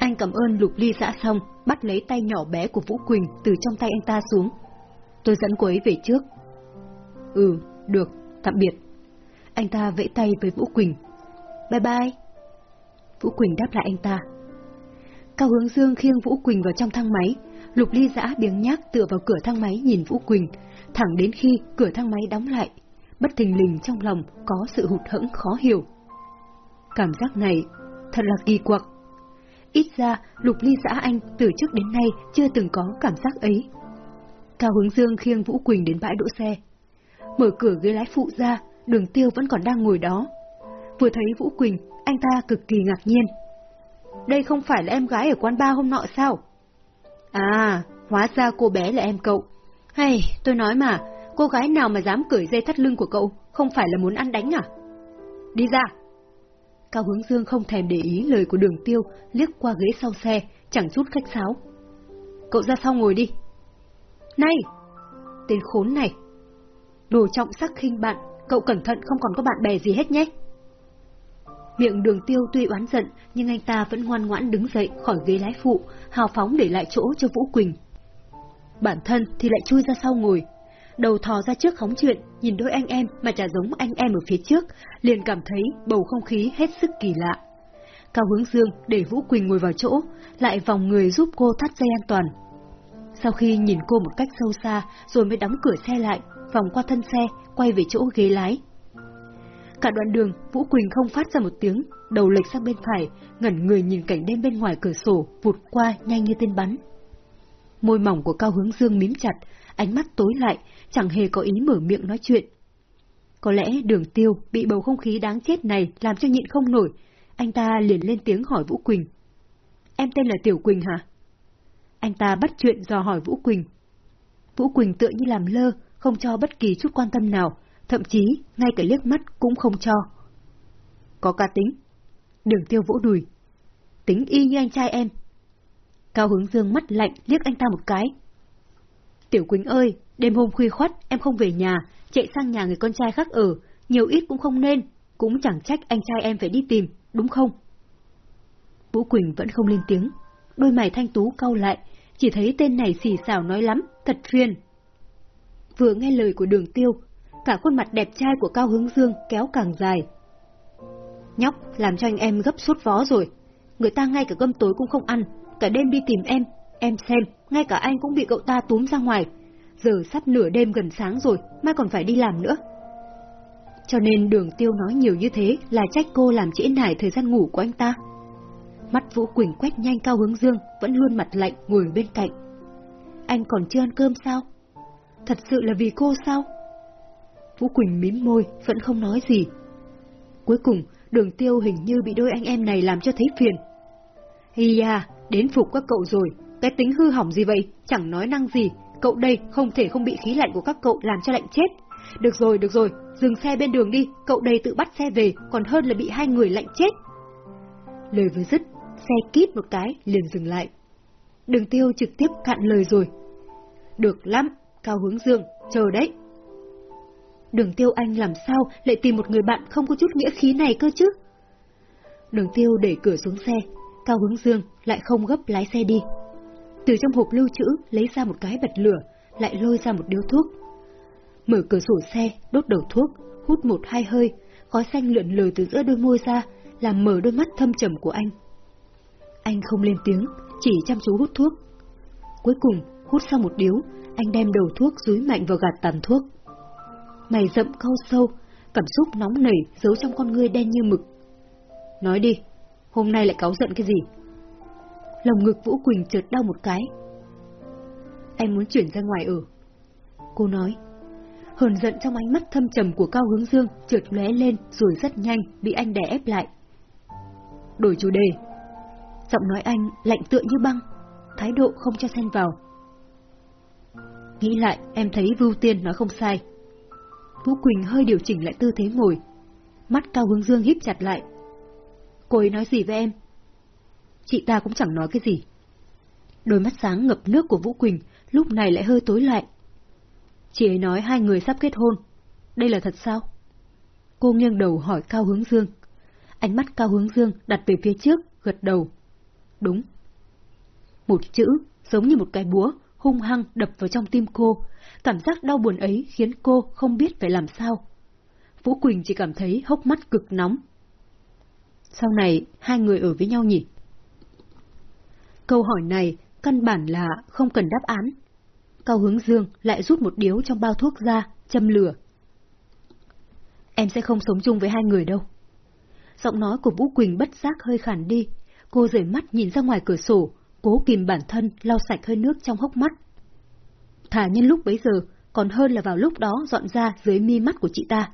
Anh cảm ơn Lục Ly dã xong, bắt lấy tay nhỏ bé của Vũ Quỳnh từ trong tay anh ta xuống. Tôi dẫn cô ấy về trước. Ừ, được, tạm biệt. Anh ta vẫy tay với Vũ Quỳnh. Bye bye. Vũ Quỳnh đáp lại anh ta. Cao Hướng Dương khiêng Vũ Quỳnh vào trong thang máy, Lục Ly dã biếng nhác tựa vào cửa thang máy nhìn Vũ Quỳnh, thẳng đến khi cửa thang máy đóng lại, bất thình lình trong lòng có sự hụt hẫng khó hiểu. Cảm giác này thật là kỳ quặc. Ít ra, Lục Ly xã anh từ trước đến nay chưa từng có cảm giác ấy. Cao Hướng Dương khiêng Vũ Quỳnh đến bãi đỗ xe. Mở cửa ghế lái phụ ra, đường tiêu vẫn còn đang ngồi đó. Vừa thấy Vũ Quỳnh, anh ta cực kỳ ngạc nhiên. Đây không phải là em gái ở quán ba hôm nọ sao? À, hóa ra cô bé là em cậu. Hay, tôi nói mà, cô gái nào mà dám cởi dây thắt lưng của cậu, không phải là muốn ăn đánh à? Đi ra! Cao Hướng Dương không thèm để ý lời của đường tiêu, liếc qua ghế sau xe, chẳng chút khách sáo. Cậu ra sau ngồi đi. Này! Tên khốn này! Đồ trọng sắc khinh bạn, cậu cẩn thận không còn có bạn bè gì hết nhé. Miệng đường tiêu tuy oán giận, nhưng anh ta vẫn ngoan ngoãn đứng dậy khỏi ghế lái phụ, hào phóng để lại chỗ cho Vũ Quỳnh. Bản thân thì lại chui ra sau ngồi, đầu thò ra trước khóng chuyện, nhìn đôi anh em mà chả giống anh em ở phía trước, liền cảm thấy bầu không khí hết sức kỳ lạ. Cao Hướng Dương để Vũ Quỳnh ngồi vào chỗ, lại vòng người giúp cô thắt dây an toàn. Sau khi nhìn cô một cách sâu xa, rồi mới đóng cửa xe lại, vòng qua thân xe, quay về chỗ ghế lái. Cả đoạn đường, Vũ Quỳnh không phát ra một tiếng, đầu lệch sang bên phải, ngẩn người nhìn cảnh đêm bên ngoài cửa sổ, vụt qua nhanh như tên bắn. Môi mỏng của Cao Hướng Dương mím chặt, ánh mắt tối lại, chẳng hề có ý mở miệng nói chuyện. Có lẽ đường tiêu bị bầu không khí đáng chết này làm cho nhịn không nổi, anh ta liền lên tiếng hỏi Vũ Quỳnh. Em tên là Tiểu Quỳnh hả? Anh ta bắt chuyện dò hỏi Vũ Quỳnh. Vũ Quỳnh tựa như làm lơ, không cho bất kỳ chút quan tâm nào, thậm chí ngay cả liếc mắt cũng không cho. Có ca tính. Đường tiêu vỗ đùi. Tính y như anh trai em. Cao hướng dương mắt lạnh liếc anh ta một cái. Tiểu Quỳnh ơi, đêm hôm khuya khuất, em không về nhà, chạy sang nhà người con trai khác ở, nhiều ít cũng không nên, cũng chẳng trách anh trai em phải đi tìm, đúng không? Vũ Quỳnh vẫn không lên tiếng, đôi mày thanh tú cau lại, chỉ thấy tên này xì xào nói lắm, thật phiền. Vừa nghe lời của đường tiêu, cả khuôn mặt đẹp trai của Cao Hướng Dương kéo càng dài. Nhóc, làm cho anh em gấp sốt vó rồi. Người ta ngay cả cơm tối cũng không ăn, cả đêm đi tìm em. Em xem, ngay cả anh cũng bị cậu ta túm ra ngoài. Giờ sắp nửa đêm gần sáng rồi, mai còn phải đi làm nữa. Cho nên đường tiêu nói nhiều như thế là trách cô làm trễ nải thời gian ngủ của anh ta. Mắt Vũ Quỳnh quét nhanh Cao Hướng Dương, vẫn luôn mặt lạnh ngồi bên cạnh. Anh còn chưa ăn cơm sao? Thật sự là vì cô sao? Vũ Quỳnh mím môi, vẫn không nói gì. Cuối cùng, đường tiêu hình như bị đôi anh em này làm cho thấy phiền. Hi à, đến phục các cậu rồi, cái tính hư hỏng gì vậy, chẳng nói năng gì, cậu đây không thể không bị khí lạnh của các cậu làm cho lạnh chết. Được rồi, được rồi, dừng xe bên đường đi, cậu đây tự bắt xe về, còn hơn là bị hai người lạnh chết. Lời vừa dứt, xe kít một cái, liền dừng lại. Đường tiêu trực tiếp cạn lời rồi. Được lắm, Cao Hướng Dương, chờ đấy. Đường tiêu anh làm sao lại tìm một người bạn không có chút nghĩa khí này cơ chứ? Đường tiêu để cửa xuống xe, Cao Hướng Dương lại không gấp lái xe đi. Từ trong hộp lưu trữ lấy ra một cái bật lửa, lại lôi ra một điếu thuốc. Mở cửa sổ xe, đốt đầu thuốc, hút một hai hơi, khói xanh lượn lờ từ giữa đôi môi ra, làm mở đôi mắt thâm trầm của anh. Anh không lên tiếng, chỉ chăm chú hút thuốc. Cuối cùng, hút xong một điếu, anh đem đầu thuốc dúi mạnh vào gạt tàn thuốc mày rậm câu sâu, cảm xúc nóng nảy giấu trong con ngươi đen như mực. Nói đi, hôm nay lại cáu giận cái gì? Lòng ngực Vũ Quỳnh chợt đau một cái. Em muốn chuyển ra ngoài ở. Cô nói. Hờn giận trong ánh mắt thâm trầm của Cao Hướng Dương chợt lóe lên rồi rất nhanh bị anh đè ép lại. Đổi chủ đề. Giọng nói anh lạnh tựa như băng, thái độ không cho xen vào. Nghĩ lại, em thấy Vưu Tiên nói không sai. Vũ Quỳnh hơi điều chỉnh lại tư thế ngồi. Mắt Cao Hướng Dương híp chặt lại. Cô ấy nói gì với em? Chị ta cũng chẳng nói cái gì. Đôi mắt sáng ngập nước của Vũ Quỳnh lúc này lại hơi tối lại. Chị ấy nói hai người sắp kết hôn. Đây là thật sao? Cô nghiêng đầu hỏi Cao Hướng Dương. Ánh mắt Cao Hướng Dương đặt về phía trước, gật đầu. đúng. Một chữ, giống như một cái búa, hung hăng đập vào trong tim cô. Cảm giác đau buồn ấy khiến cô không biết phải làm sao. Vũ Quỳnh chỉ cảm thấy hốc mắt cực nóng. Sau này, hai người ở với nhau nhỉ? Câu hỏi này căn bản là không cần đáp án. Cao hướng dương lại rút một điếu trong bao thuốc ra, châm lửa. Em sẽ không sống chung với hai người đâu. Giọng nói của Vũ Quỳnh bất giác hơi khản đi. Cô rời mắt nhìn ra ngoài cửa sổ, cố kìm bản thân lau sạch hơi nước trong hốc mắt. Thả nhân lúc bấy giờ, còn hơn là vào lúc đó dọn ra dưới mi mắt của chị ta.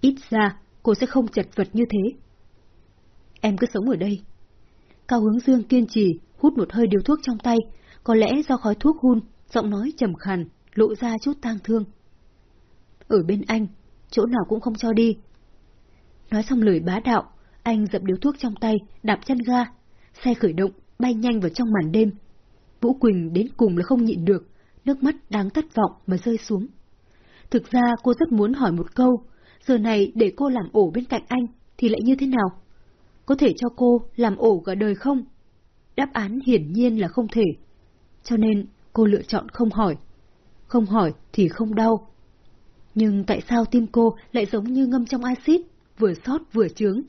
Ít ra, cô sẽ không chật vật như thế. Em cứ sống ở đây. Cao hướng dương kiên trì, hút một hơi điều thuốc trong tay, có lẽ do khói thuốc hun, giọng nói trầm khàn, lộ ra chút tang thương. Ở bên anh, chỗ nào cũng không cho đi. Nói xong lời bá đạo, anh dập điếu thuốc trong tay, đạp chân ga, xe khởi động, bay nhanh vào trong màn đêm. Vũ Quỳnh đến cùng là không nhịn được, nước mắt đáng thất vọng mà rơi xuống. Thực ra cô rất muốn hỏi một câu, giờ này để cô làm ổ bên cạnh anh thì lại như thế nào? Có thể cho cô làm ổ cả đời không? Đáp án hiển nhiên là không thể. Cho nên cô lựa chọn không hỏi. Không hỏi thì không đau. Nhưng tại sao tim cô lại giống như ngâm trong axit, vừa sót vừa trướng,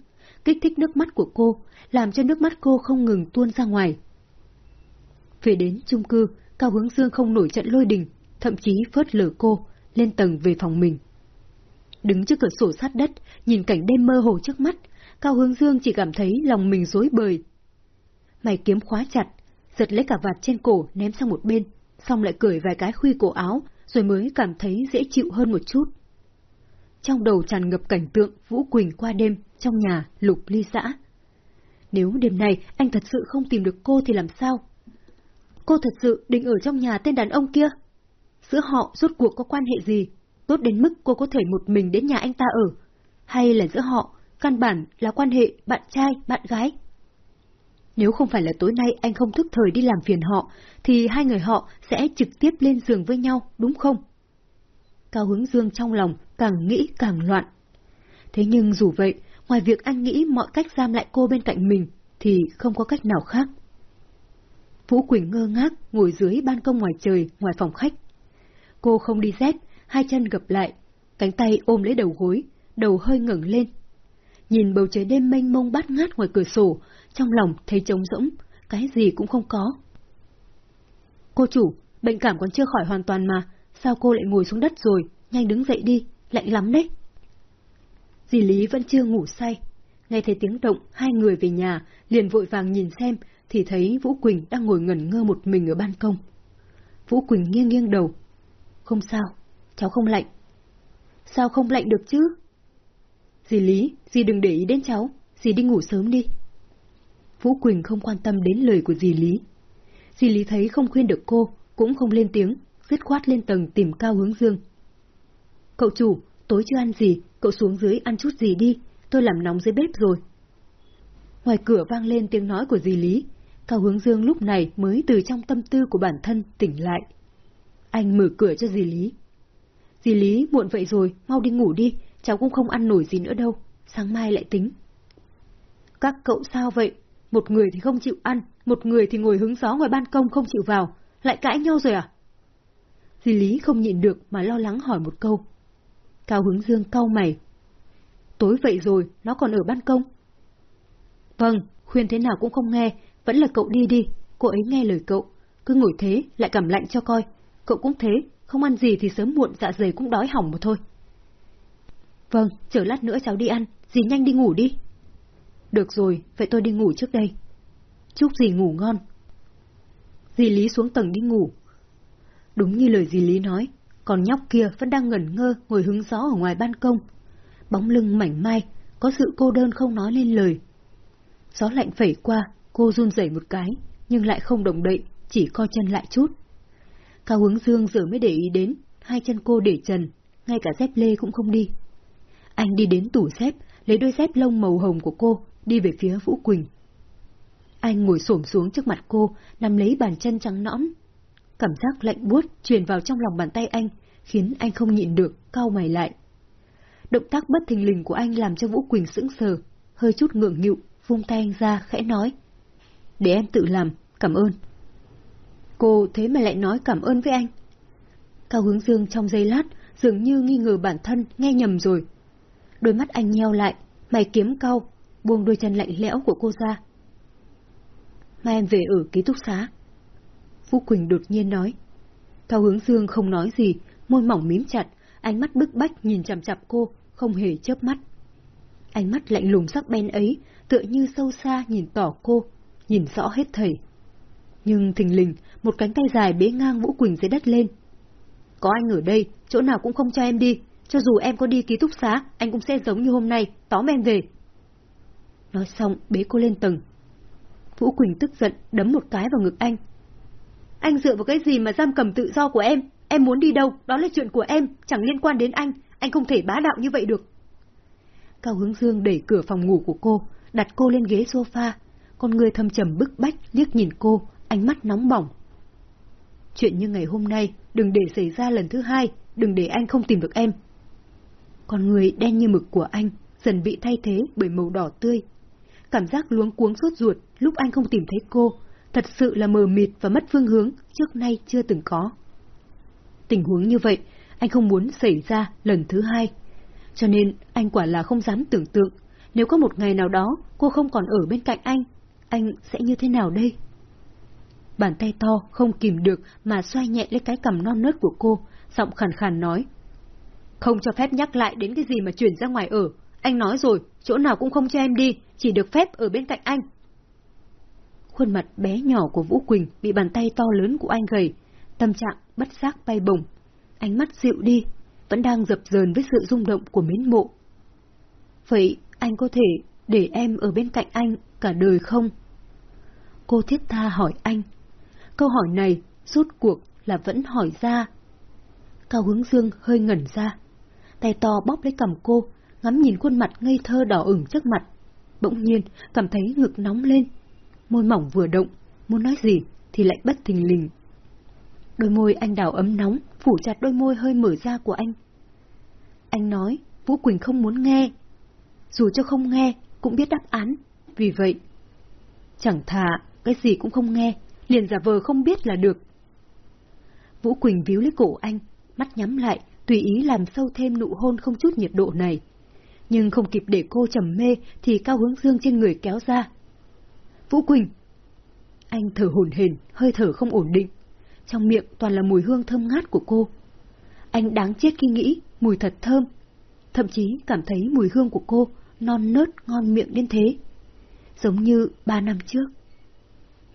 kích thích nước mắt của cô, làm cho nước mắt cô không ngừng tuôn ra ngoài. Về đến chung cư, Cao Hướng Dương không nổi trận lôi đình, thậm chí phớt lờ cô, lên tầng về phòng mình. Đứng trước cửa sổ sát đất, nhìn cảnh đêm mơ hồ trước mắt, Cao Hướng Dương chỉ cảm thấy lòng mình rối bời. Mày kiếm khóa chặt, giật lấy cả vạt trên cổ ném sang một bên, xong lại cởi vài cái khuy cổ áo, rồi mới cảm thấy dễ chịu hơn một chút. Trong đầu tràn ngập cảnh tượng Vũ Quỳnh qua đêm trong nhà lục ly xã. Nếu đêm nay anh thật sự không tìm được cô thì làm sao? Cô thật sự định ở trong nhà tên đàn ông kia? Giữa họ rốt cuộc có quan hệ gì? Tốt đến mức cô có thể một mình đến nhà anh ta ở? Hay là giữa họ, căn bản là quan hệ bạn trai, bạn gái? Nếu không phải là tối nay anh không thức thời đi làm phiền họ, thì hai người họ sẽ trực tiếp lên giường với nhau, đúng không? Cao Hướng Dương trong lòng càng nghĩ càng loạn. Thế nhưng dù vậy, ngoài việc anh nghĩ mọi cách giam lại cô bên cạnh mình, thì không có cách nào khác. Vũ Quỳnh ngơ ngác ngồi dưới ban công ngoài trời, ngoài phòng khách. Cô không đi dép, hai chân gập lại, cánh tay ôm lấy đầu gối, đầu hơi ngẩng lên. Nhìn bầu trời đêm mênh mông bát ngát ngoài cửa sổ, trong lòng thấy trống rỗng, cái gì cũng không có. Cô chủ, bệnh cảm còn chưa khỏi hoàn toàn mà, sao cô lại ngồi xuống đất rồi, nhanh đứng dậy đi, lạnh lắm đấy. Dì Lý vẫn chưa ngủ say, nghe thấy tiếng động hai người về nhà, liền vội vàng nhìn xem, thì thấy Vũ Quỳnh đang ngồi ngẩn ngơ một mình ở ban công. Vũ Quỳnh nghiêng nghiêng đầu. Không sao, cháu không lạnh. Sao không lạnh được chứ? Dì Lý, dì đừng để ý đến cháu, dì đi ngủ sớm đi. Vũ Quỳnh không quan tâm đến lời của dì Lý. Dì Lý thấy không khuyên được cô, cũng không lên tiếng, dứt khoát lên tầng tìm Cao Hướng Dương. Cậu chủ, tối chưa ăn gì, cậu xuống dưới ăn chút gì đi, tôi làm nóng dưới bếp rồi. Ngoài cửa vang lên tiếng nói của dì Lý, Cao Hướng Dương lúc này mới từ trong tâm tư của bản thân tỉnh lại. Anh mở cửa cho dì Lý. Dì Lý, muộn vậy rồi, mau đi ngủ đi, cháu cũng không ăn nổi gì nữa đâu, sáng mai lại tính. Các cậu sao vậy? Một người thì không chịu ăn, một người thì ngồi hứng gió ngoài ban công không chịu vào, lại cãi nhau rồi à? Di Lý không nhịn được mà lo lắng hỏi một câu. Cao Hướng Dương cau mày. Tối vậy rồi, nó còn ở ban công. Vâng, khuyên thế nào cũng không nghe, vẫn là cậu đi đi, cô ấy nghe lời cậu. Cứ ngồi thế, lại cảm lạnh cho coi. Cậu cũng thế, không ăn gì thì sớm muộn dạ dày cũng đói hỏng một thôi. Vâng, chờ lát nữa cháu đi ăn, dì nhanh đi ngủ đi. Được rồi, vậy tôi đi ngủ trước đây. Chúc dì ngủ ngon. Dì Lý xuống tầng đi ngủ. Đúng như lời dì Lý nói, còn nhóc kia vẫn đang ngẩn ngơ ngồi hứng gió ở ngoài ban công. Bóng lưng mảnh mai, có sự cô đơn không nói lên lời. Gió lạnh phẩy qua, cô run rẩy một cái, nhưng lại không động đậy, chỉ co chân lại chút. Cao hướng dương giờ mới để ý đến, hai chân cô để trần, ngay cả dép lê cũng không đi. Anh đi đến tủ dép, lấy đôi dép lông màu hồng của cô, đi về phía Vũ Quỳnh. Anh ngồi xổm xuống trước mặt cô, nắm lấy bàn chân trắng nõn. Cảm giác lạnh buốt truyền vào trong lòng bàn tay anh, khiến anh không nhịn được, cau mày lại. Động tác bất thình lình của anh làm cho Vũ Quỳnh sững sờ, hơi chút ngượng nghịu, vung tay anh ra, khẽ nói. để em tự làm, cảm ơn. Cô thế mà lại nói cảm ơn với anh. Cao hướng dương trong giây lát, dường như nghi ngờ bản thân nghe nhầm rồi. Đôi mắt anh nheo lại, mày kiếm cau, buông đôi chân lạnh lẽo của cô ra. Mai em về ở ký túc xá. Phú Quỳnh đột nhiên nói. Cao hướng dương không nói gì, môi mỏng mím chặt, ánh mắt bức bách nhìn chằm chằm cô, không hề chớp mắt. Ánh mắt lạnh lùng sắc bén ấy, tựa như sâu xa nhìn tỏ cô, nhìn rõ hết thầy. Nhưng thình lình, một cánh tay dài bế ngang Vũ Quỳnh dưới đất lên. Có anh ở đây, chỗ nào cũng không cho em đi, cho dù em có đi ký túc xá, anh cũng sẽ giống như hôm nay, tóm em về. Nói xong, bế cô lên tầng. Vũ Quỳnh tức giận, đấm một cái vào ngực anh. Anh dựa vào cái gì mà giam cầm tự do của em? Em muốn đi đâu, đó là chuyện của em, chẳng liên quan đến anh, anh không thể bá đạo như vậy được. Cao Hướng Dương đẩy cửa phòng ngủ của cô, đặt cô lên ghế sofa, con người thâm trầm bức bách liếc nhìn cô, ánh mắt nóng bỏng. Chuyện như ngày hôm nay, đừng để xảy ra lần thứ hai, đừng để anh không tìm được em. Con người đen như mực của anh dần bị thay thế bởi màu đỏ tươi. Cảm giác luống cuống sốt ruột lúc anh không tìm thấy cô, thật sự là mờ mịt và mất phương hướng trước nay chưa từng có. Tình huống như vậy, anh không muốn xảy ra lần thứ hai. Cho nên anh quả là không dám tưởng tượng, nếu có một ngày nào đó cô không còn ở bên cạnh anh, anh sẽ như thế nào đây? Bàn tay to không kìm được mà xoay nhẹ lấy cái cằm non nớt của cô, giọng khàn khàn nói. Không cho phép nhắc lại đến cái gì mà chuyển ra ngoài ở. Anh nói rồi, chỗ nào cũng không cho em đi, chỉ được phép ở bên cạnh anh. Khuôn mặt bé nhỏ của Vũ Quỳnh bị bàn tay to lớn của anh gầy, tâm trạng bất giác bay bổng. Ánh mắt dịu đi, vẫn đang dập dờn với sự rung động của mến mộ. Vậy anh có thể để em ở bên cạnh anh cả đời không? Cô thiết tha hỏi anh. Câu hỏi này, rốt cuộc là vẫn hỏi ra. Cao hướng dương hơi ngẩn ra. Tay to bóp lấy cầm cô, ngắm nhìn khuôn mặt ngây thơ đỏ ửng trước mặt. Bỗng nhiên, cảm thấy ngực nóng lên. Môi mỏng vừa động, muốn nói gì thì lại bất thình lình. Đôi môi anh đào ấm nóng, phủ chặt đôi môi hơi mở ra của anh. Anh nói, Vũ Quỳnh không muốn nghe. Dù cho không nghe, cũng biết đáp án. Vì vậy, chẳng thà cái gì cũng không nghe, liền giả vờ không biết là được. Vũ Quỳnh víu lấy cổ anh, mắt nhắm lại, tùy ý làm sâu thêm nụ hôn không chút nhiệt độ này. Nhưng không kịp để cô trầm mê thì cao hướng dương trên người kéo ra. Vũ Quỳnh! Anh thở hổn hển, hơi thở không ổn định. Trong miệng toàn là mùi hương thơm ngát của cô. Anh đáng chết khi nghĩ mùi thật thơm. Thậm chí cảm thấy mùi hương của cô non nớt ngon miệng đến thế. Giống như ba năm trước.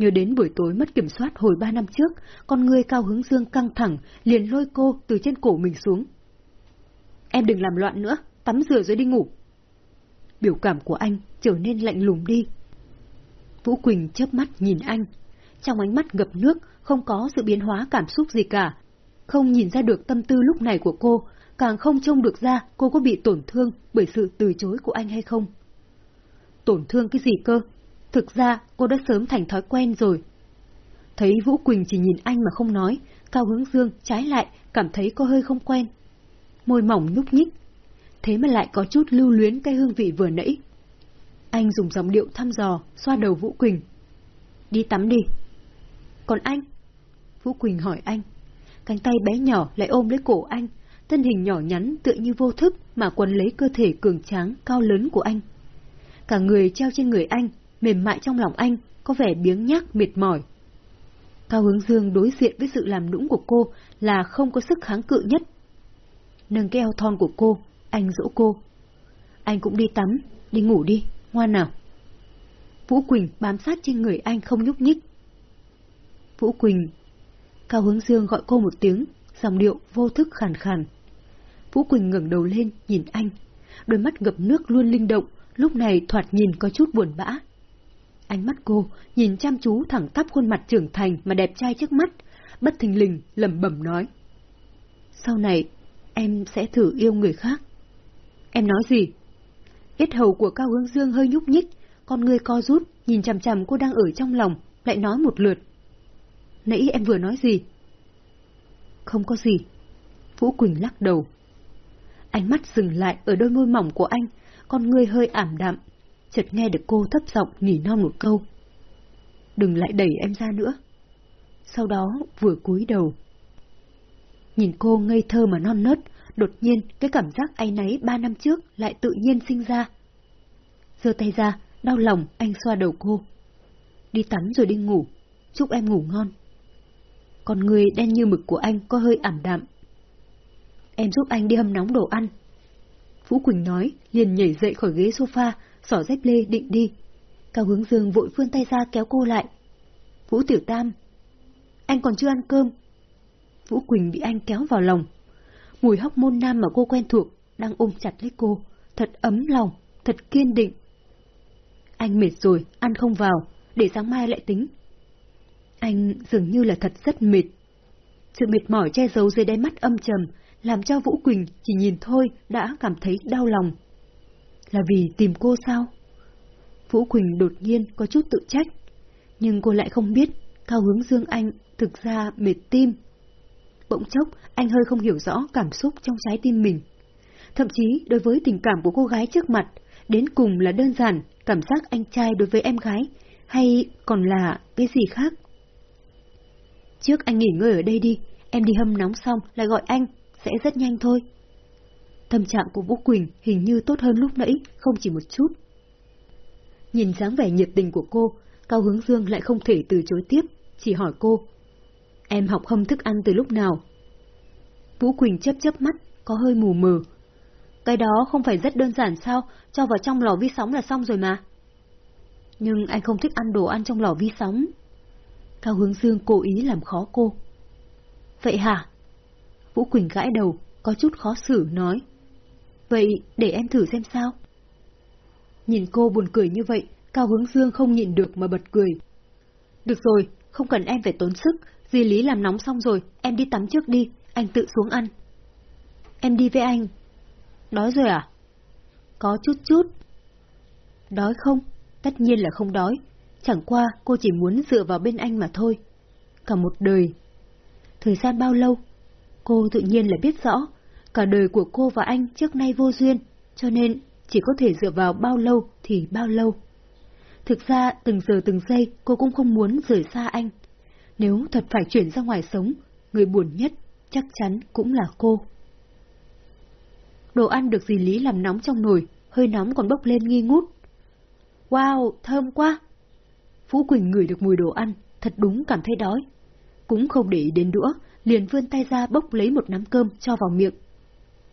Nhớ đến buổi tối mất kiểm soát hồi ba năm trước, con người cao hứng dương căng thẳng, liền lôi cô từ trên cổ mình xuống. Em đừng làm loạn nữa, tắm rửa rồi đi ngủ. Biểu cảm của anh trở nên lạnh lùng đi. Vũ Quỳnh chớp mắt nhìn anh. Trong ánh mắt ngập nước, không có sự biến hóa cảm xúc gì cả. Không nhìn ra được tâm tư lúc này của cô, càng không trông được ra cô có bị tổn thương bởi sự từ chối của anh hay không. Tổn thương cái gì cơ? Thực ra cô đã sớm thành thói quen rồi. Thấy Vũ Quỳnh chỉ nhìn anh mà không nói, Cao Hướng Dương trái lại cảm thấy có hơi không quen. Môi mỏng nhúc nhích, thế mà lại có chút lưu luyến cái hương vị vừa nãy. Anh dùng giọng điệu thăm dò, xoa đầu Vũ Quỳnh. Đi tắm đi. Còn anh? Vũ Quỳnh hỏi anh. Cánh tay bé nhỏ lại ôm lấy cổ anh, thân hình nhỏ nhắn tựa như vô thức mà quấn lấy cơ thể cường tráng cao lớn của anh. Cả người treo trên người anh, mềm mại trong lòng anh, có vẻ biếng nhác mệt mỏi. Cao hướng dương đối diện với sự làm nũng của cô là không có sức kháng cự nhất. Nâng cái eo thon của cô, anh dỗ cô. Anh cũng đi tắm, đi ngủ đi, ngoan nào. Vũ Quỳnh bám sát trên người anh không nhúc nhích. Vũ Quỳnh. Cao hướng dương gọi cô một tiếng, dòng điệu vô thức khàn khàn. Vũ Quỳnh ngẩng đầu lên, nhìn anh. Đôi mắt ngập nước luôn linh động, lúc này thoạt nhìn có chút buồn bã. Ánh mắt cô nhìn chăm chú thẳng tắp khuôn mặt trưởng thành mà đẹp trai trước mắt, bất thình lình lẩm bẩm nói. Sau này, em sẽ thử yêu người khác. Em nói gì? Yết hầu của Cao Hướng Dương hơi nhúc nhích, con người co rút, nhìn chằm chằm cô đang ở trong lòng, lại nói một lượt. Nãy em vừa nói gì? Không có gì. Vũ Quỳnh lắc đầu. Ánh mắt dừng lại ở đôi môi mỏng của anh, con người hơi ảm đạm, chợt nghe được cô thấp giọng nỉ non một câu. đừng lại đẩy em ra nữa. Sau đó vừa cúi đầu. Nhìn cô ngây thơ mà non nớt, đột nhiên cái cảm giác áy náy ba năm trước lại tự nhiên sinh ra. giơ tay ra, đau lòng anh xoa đầu cô. Đi tắm rồi đi ngủ, chúc em ngủ ngon. Còn người đen như mực của anh có hơi ảm đạm. Em giúp anh đi hâm nóng đồ ăn. Vũ Quỳnh nói, liền nhảy dậy khỏi ghế sofa, xỏ dép lê định đi. Cao hướng dương vội vươn tay ra kéo cô lại. Vũ Tiểu Tam, anh còn chưa ăn cơm. Vũ Quỳnh bị anh kéo vào lòng. Mùi hóc môn nam mà cô quen thuộc, đang ôm chặt lấy cô, thật ấm lòng, thật kiên định. Anh mệt rồi, ăn không vào, để sáng mai lại tính. Anh dường như là thật rất mệt. Sự mệt mỏi che giấu dưới đáy mắt âm trầm, làm cho Vũ Quỳnh chỉ nhìn thôi đã cảm thấy đau lòng. Là vì tìm cô sao? Vũ Quỳnh đột nhiên có chút tự trách, nhưng cô lại không biết Cao Hướng Dương Anh thực ra mệt tim. Bỗng chốc, anh hơi không hiểu rõ cảm xúc trong trái tim mình. Thậm chí đối với tình cảm của cô gái trước mặt, đến cùng là đơn giản cảm giác anh trai đối với em gái, hay còn là cái gì khác? Trước anh nghỉ ngơi ở đây đi, em đi hâm nóng xong lại gọi anh, sẽ rất nhanh thôi. Tâm trạng của Vũ Quỳnh hình như tốt hơn lúc nãy, không chỉ một chút. Nhìn dáng vẻ nhiệt tình của cô, Cao Hướng Dương lại không thể từ chối tiếp, chỉ hỏi cô. Em học hâm thức ăn từ lúc nào? Vũ Quỳnh chấp chấp mắt, có hơi mù mờ. Cái đó không phải rất đơn giản sao, cho vào trong lò vi sóng là xong rồi mà. Nhưng anh không thích ăn đồ ăn trong lò vi sóng. Cao Hướng Dương cố ý làm khó cô. Vậy hả? Vũ Quỳnh gãi đầu, có chút khó xử nói. Vậy để em thử xem sao. Nhìn cô buồn cười như vậy, Cao Hướng Dương không nhịn được mà bật cười. Được rồi, không cần em phải tốn sức, Di Lý làm nóng xong rồi, em đi tắm trước đi, anh tự xuống ăn. Em đi với anh. Đói rồi à? Có chút chút. Đói không? Tất nhiên là không đói. Chẳng qua cô chỉ muốn dựa vào bên anh mà thôi. Cả một đời. Thời gian bao lâu? Cô tự nhiên là biết rõ. Cả đời của cô và anh trước nay vô duyên, cho nên chỉ có thể dựa vào bao lâu thì bao lâu. Thực ra từng giờ từng giây cô cũng không muốn rời xa anh. Nếu thật phải chuyển ra ngoài sống, người buồn nhất chắc chắn cũng là cô. Đồ ăn được dì Lý làm nóng trong nồi, hơi nóng còn bốc lên nghi ngút. Wow, thơm quá! Phú Quỳnh ngửi được mùi đồ ăn, thật đúng cảm thấy đói. Cũng không để ý đến đũa, liền vươn tay ra bốc lấy một nắm cơm cho vào miệng.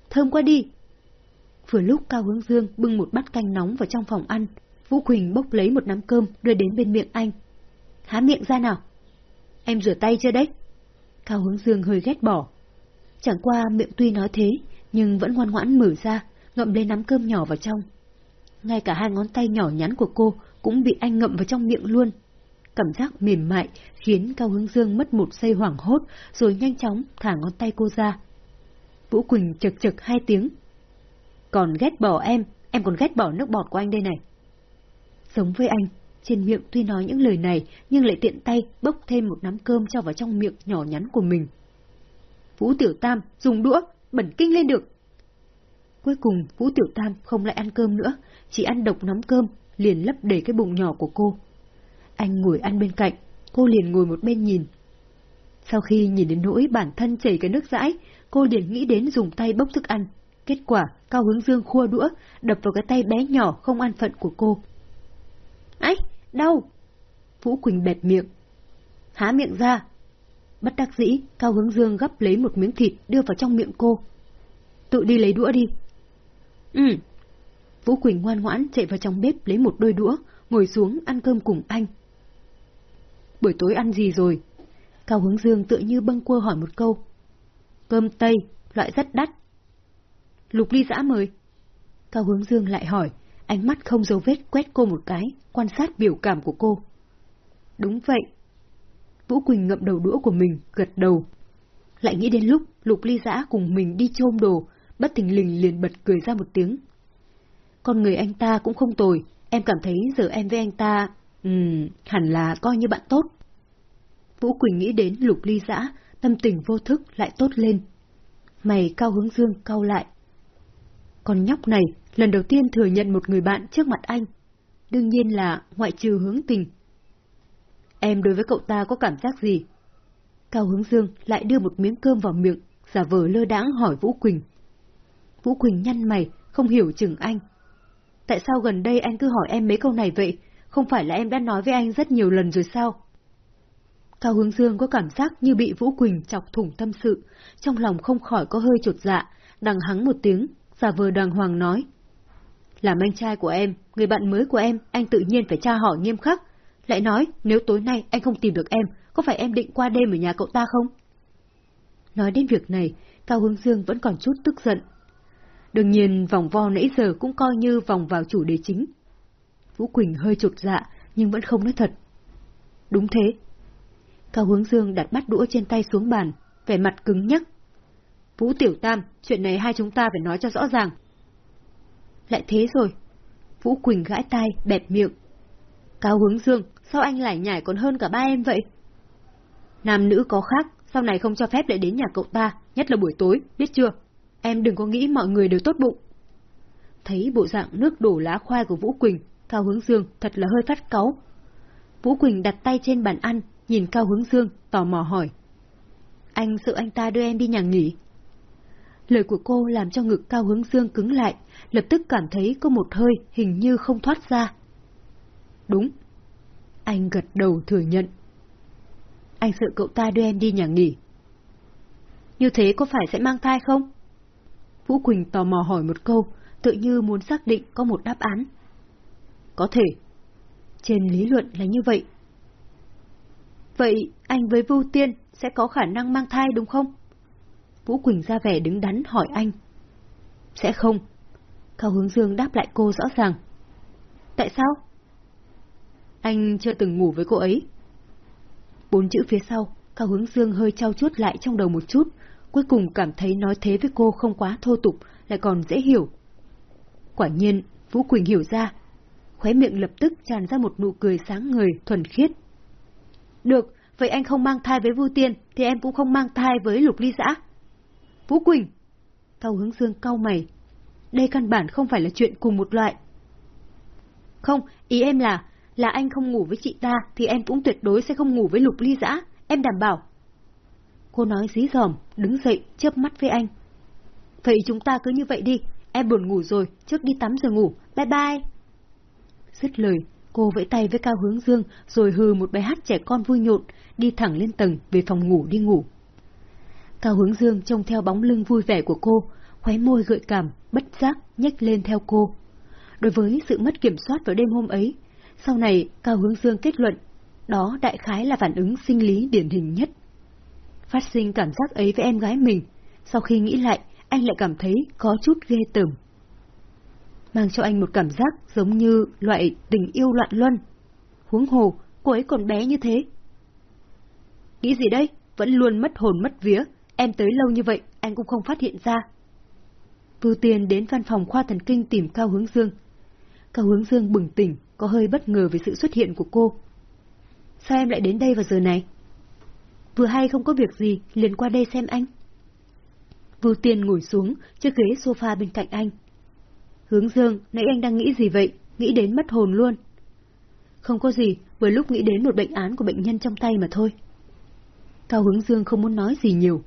Thơm quá đi! Vừa lúc Cao Hướng Dương bưng một bát canh nóng vào trong phòng ăn, Vũ Quỳnh bốc lấy một nắm cơm đưa đến bên miệng anh. Há miệng ra nào! Em rửa tay chưa đấy? Cao Hướng Dương hơi ghét bỏ. Chẳng qua miệng tuy nói thế, nhưng vẫn ngoan ngoãn mở ra, ngậm lấy nắm cơm nhỏ vào trong. Ngay cả hai ngón tay nhỏ nhắn của cô cũng bị anh ngậm vào trong miệng luôn. Cảm giác mềm mại khiến Cao Hướng Dương mất một giây hoảng hốt rồi nhanh chóng thả ngón tay cô ra. Vũ Quỳnh chật chật hai tiếng. Còn ghét bỏ em, em còn ghét bỏ nước bọt của anh đây này. Giống với anh, trên miệng tuy nói những lời này nhưng lại tiện tay bốc thêm một nắm cơm cho vào trong miệng nhỏ nhắn của mình. Vũ Tiểu Tam dùng đũa, bẩn kinh lên được. Cuối cùng Vũ Tiểu Tam không lại ăn cơm nữa, chỉ ăn độc nắm cơm, liền lấp đầy cái bụng nhỏ của cô. Anh ngồi ăn bên cạnh, cô liền ngồi một bên nhìn. Sau khi nhìn đến nỗi bản thân chảy cái nước dãi, cô liền nghĩ đến dùng tay bốc thức ăn. Kết quả, Cao Hướng Dương khua đũa, đập vào cái tay bé nhỏ không an phận của cô. Ái, đau! Vũ Quỳnh bẹt miệng. Há miệng ra. Bất đắc dĩ, Cao Hướng Dương gấp lấy một miếng thịt đưa vào trong miệng cô. Tự đi lấy đũa đi. Ừ. Vũ Quỳnh ngoan ngoãn chạy vào trong bếp lấy một đôi đũa, ngồi xuống ăn cơm cùng anh. Buổi tối ăn gì rồi? Cao Hướng Dương tựa như bâng quơ hỏi một câu. Cơm Tây, loại rất đắt. Lục ly giã mời. Cao Hướng Dương lại hỏi, ánh mắt không dấu vết quét cô một cái, quan sát biểu cảm của cô. Đúng vậy. Vũ Quỳnh ngậm đầu đũa của mình, gật đầu. Lại nghĩ đến lúc Lục Ly Giã cùng mình đi chôm đồ, bất thình lình liền bật cười ra một tiếng. Con người anh ta cũng không tồi, em cảm thấy giờ em với anh ta, ừm, hẳn là coi như bạn tốt. Vũ Quỳnh nghĩ đến Lục Ly Giã, tâm tình vô thức lại tốt lên. Mày cao hướng dương cau lại. Con nhóc này lần đầu tiên thừa nhận một người bạn trước mặt anh. Đương nhiên là ngoại trừ hướng tình. Em đối với cậu ta có cảm giác gì? Cao Hướng Dương lại đưa một miếng cơm vào miệng, giả vờ lơ đãng hỏi Vũ Quỳnh. Vũ Quỳnh nhăn mày, không hiểu chừng anh. Tại sao gần đây anh cứ hỏi em mấy câu này vậy? Không phải là em đã nói với anh rất nhiều lần rồi sao? Cao Hướng Dương có cảm giác như bị Vũ Quỳnh chọc thủng tâm sự, trong lòng không khỏi có hơi chột dạ, đằng hắng một tiếng, giả vờ đàng hoàng nói. Làm anh trai của em, người bạn mới của em, anh tự nhiên phải tra hỏi nghiêm khắc. Lại nói, nếu tối nay anh không tìm được em, có phải em định qua đêm ở nhà cậu ta không? Nói đến việc này, Cao Hướng Dương vẫn còn chút tức giận. Đương nhiên, vòng vo nãy giờ cũng coi như vòng vào chủ đề chính. Vũ Quỳnh hơi chột dạ, nhưng vẫn không nói thật. Đúng thế. Cao Hướng Dương đặt bắt đũa trên tay xuống bàn, vẻ mặt cứng nhắc. Vũ Tiểu Tam, chuyện này hai chúng ta phải nói cho rõ ràng. Lại thế rồi. Vũ Quỳnh gãi tai, bẹp miệng. Cao Hướng Dương, sao anh lại nhảy còn hơn cả ba em vậy? Nam nữ có khác, sau này không cho phép lại đến nhà cậu ta, nhất là buổi tối, biết chưa? Em đừng có nghĩ mọi người đều tốt bụng. Thấy bộ dạng nước đổ lá khoai của Vũ Quỳnh, Cao Hướng Dương thật là hơi phát cáu. Vũ Quỳnh đặt tay trên bàn ăn, nhìn Cao Hướng Dương, tò mò hỏi. Anh sợ anh ta đưa em đi nhà nghỉ. Lời của cô làm cho ngực Cao Hướng Dương cứng lại, lập tức cảm thấy có một hơi hình như không thoát ra. Đúng. Anh gật đầu thừa nhận. Anh sợ cậu ta đưa em đi nhà nghỉ. Như thế có phải sẽ mang thai không? Vũ Quỳnh tò mò hỏi một câu, tự như muốn xác định có một đáp án. Có thể. Trên lý luận là như vậy. Vậy anh với Vu Tiên sẽ có khả năng mang thai đúng không? Vũ Quỳnh ra vẻ đứng đắn hỏi anh. Sẽ không. Cao Hướng Dương đáp lại cô rõ ràng. Tại sao? Anh chưa từng ngủ với cô ấy. Bốn chữ phía sau, Cao Hướng Dương hơi trao chuốt lại trong đầu một chút, cuối cùng cảm thấy nói thế với cô không quá thô tục, lại còn dễ hiểu. Quả nhiên, Vũ Quỳnh hiểu ra. Khóe miệng lập tức tràn ra một nụ cười sáng người, thuần khiết. Được, vậy anh không mang thai với Vu Tiên, thì em cũng không mang thai với Lục Ly Giã. Vũ Quỳnh! Cao Hướng Dương cau mày. Đây căn bản không phải là chuyện cùng một loại. Không, ý em là, là anh không ngủ với chị ta thì em cũng tuyệt đối sẽ không ngủ với Lục Ly Giã, em đảm bảo. Cô nói dí dỏm, đứng dậy, chớp mắt với anh. Vậy chúng ta cứ như vậy đi, em buồn ngủ rồi, trước đi tắm rồi ngủ, bye bye. Dứt lời, cô vẫy tay với Cao Hướng Dương rồi hừ một bài hát trẻ con vui nhộn, đi thẳng lên tầng về phòng ngủ đi ngủ. Cao Hướng Dương trông theo bóng lưng vui vẻ của cô, khóe môi gợi cảm, bất giác nhếch lên theo cô. Đối với sự mất kiểm soát vào đêm hôm ấy, sau này Cao Hướng Dương kết luận, đó đại khái là phản ứng sinh lý điển hình nhất. Phát sinh cảm giác ấy với em gái mình, sau khi nghĩ lại, anh lại cảm thấy có chút ghê tởm. Mang cho anh một cảm giác giống như loại tình yêu loạn luân. Huống hồ, cô ấy còn bé như thế. Nghĩ gì đây? Vẫn luôn mất hồn mất vía, em tới lâu như vậy, anh cũng không phát hiện ra. Vưu Tiên đến văn phòng khoa thần kinh tìm Cao Hướng Dương. Cao Hướng Dương bừng tỉnh, có hơi bất ngờ về sự xuất hiện của cô. Sao em lại đến đây vào giờ này? Vừa hay không có việc gì, liền qua đây xem anh. Vưu Tiên ngồi xuống, chiếc ghế sofa bên cạnh anh. Hướng Dương, nãy anh đang nghĩ gì vậy? Nghĩ đến mất hồn luôn. Không có gì, vừa lúc nghĩ đến một bệnh án của bệnh nhân trong tay mà thôi. Cao Hướng Dương không muốn nói gì nhiều.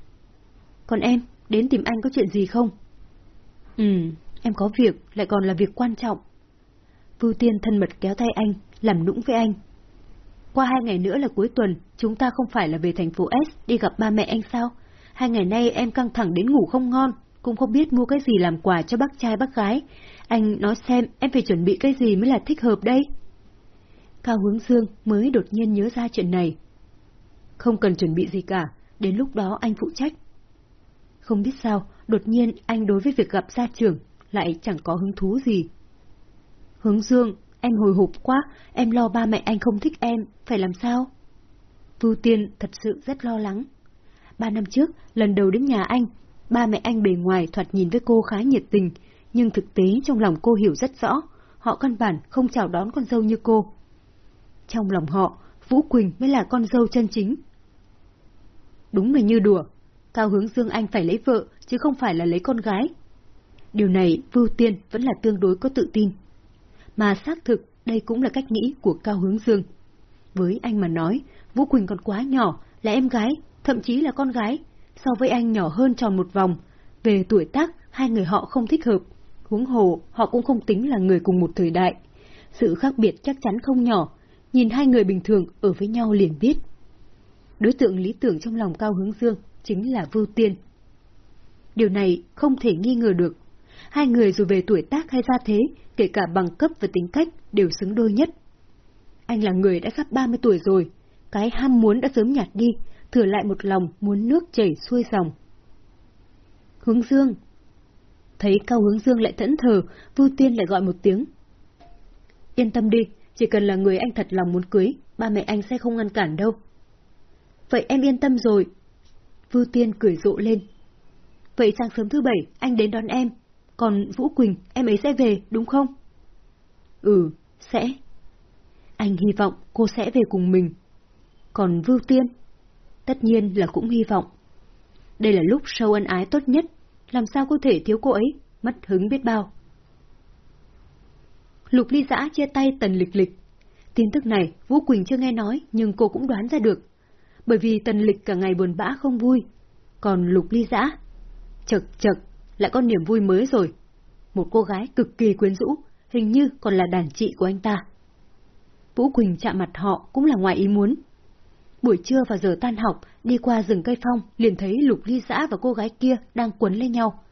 Còn em, đến tìm anh có chuyện gì không? Ừ, em có việc, lại còn là việc quan trọng. Vưu Tiên thân mật kéo tay anh, làm nũng với anh. Qua hai ngày nữa là cuối tuần, chúng ta không phải là về thành phố S đi gặp ba mẹ anh sao? Hai ngày nay em căng thẳng đến ngủ không ngon, cũng không biết mua cái gì làm quà cho bác trai bác gái. Anh nói xem em phải chuẩn bị cái gì mới là thích hợp đây? Cao Hướng Dương mới đột nhiên nhớ ra chuyện này. Không cần chuẩn bị gì cả, đến lúc đó anh phụ trách. Không biết sao, đột nhiên anh đối với việc gặp gia trưởng lại chẳng có hứng thú gì. Hướng Dương, em hồi hộp quá, em lo ba mẹ anh không thích em, phải làm sao? Vưu Tiên thật sự rất lo lắng. Ba năm trước, lần đầu đến nhà anh, ba mẹ anh bề ngoài thoạt nhìn với cô khá nhiệt tình, nhưng thực tế trong lòng cô hiểu rất rõ, họ căn bản không chào đón con dâu như cô. Trong lòng họ, Vũ Quỳnh mới là con dâu chân chính. Đúng là như đùa, Cao Hướng Dương Anh phải lấy vợ, chứ không phải là lấy con gái. Điều này Vưu Tiên vẫn là tương đối có tự tin. Mà xác thực, đây cũng là cách nghĩ của Cao Hướng Dương. Với anh mà nói, Vũ Quỳnh còn quá nhỏ, là em gái, thậm chí là con gái. So với anh nhỏ hơn tròn một vòng. Về tuổi tác, hai người họ không thích hợp. Huống hồ, họ cũng không tính là người cùng một thời đại. Sự khác biệt chắc chắn không nhỏ, nhìn hai người bình thường ở với nhau liền biết. Đối tượng lý tưởng trong lòng Cao Hướng Dương chính là Vưu Tiên. Điều này không thể nghi ngờ được. Hai người dù về tuổi tác hay gia thế, kể cả bằng cấp và tính cách đều xứng đôi nhất. Anh là người đã sắp 30 tuổi rồi, cái ham muốn đã sớm nhạt đi, thừa lại một lòng muốn nước chảy xuôi dòng. Hướng Dương Thấy Cao Hướng Dương lại thẫn thờ, Vưu Tiên lại gọi một tiếng. Yên tâm đi, chỉ cần là người anh thật lòng muốn cưới, ba mẹ anh sẽ không ngăn cản đâu. Vậy em yên tâm rồi. Vưu Tiên cười rộ lên. Vậy sáng sớm thứ bảy, anh đến đón em. Còn Vũ Quỳnh, em ấy sẽ về, đúng không? Ừ, sẽ. Anh hy vọng cô sẽ về cùng mình. Còn Vưu Tiên? Tất nhiên là cũng hy vọng. Đây là lúc sâu ân ái tốt nhất, làm sao có thể thiếu cô ấy, mất hứng biết bao. Lục ly giã chia tay tần lịch lịch. Tin tức này Vũ Quỳnh chưa nghe nói nhưng cô cũng đoán ra được. Bởi vì tần lịch cả ngày buồn bã không vui. Còn lục ly giã, chật chật, lại có niềm vui mới rồi. Một cô gái cực kỳ quyến rũ, hình như còn là đàn chị của anh ta. Vũ Quỳnh chạm mặt họ cũng là ngoài ý muốn. Buổi trưa vào giờ tan học, đi qua rừng cây phong, liền thấy Lục Ly Giã và cô gái kia đang quấn lên nhau.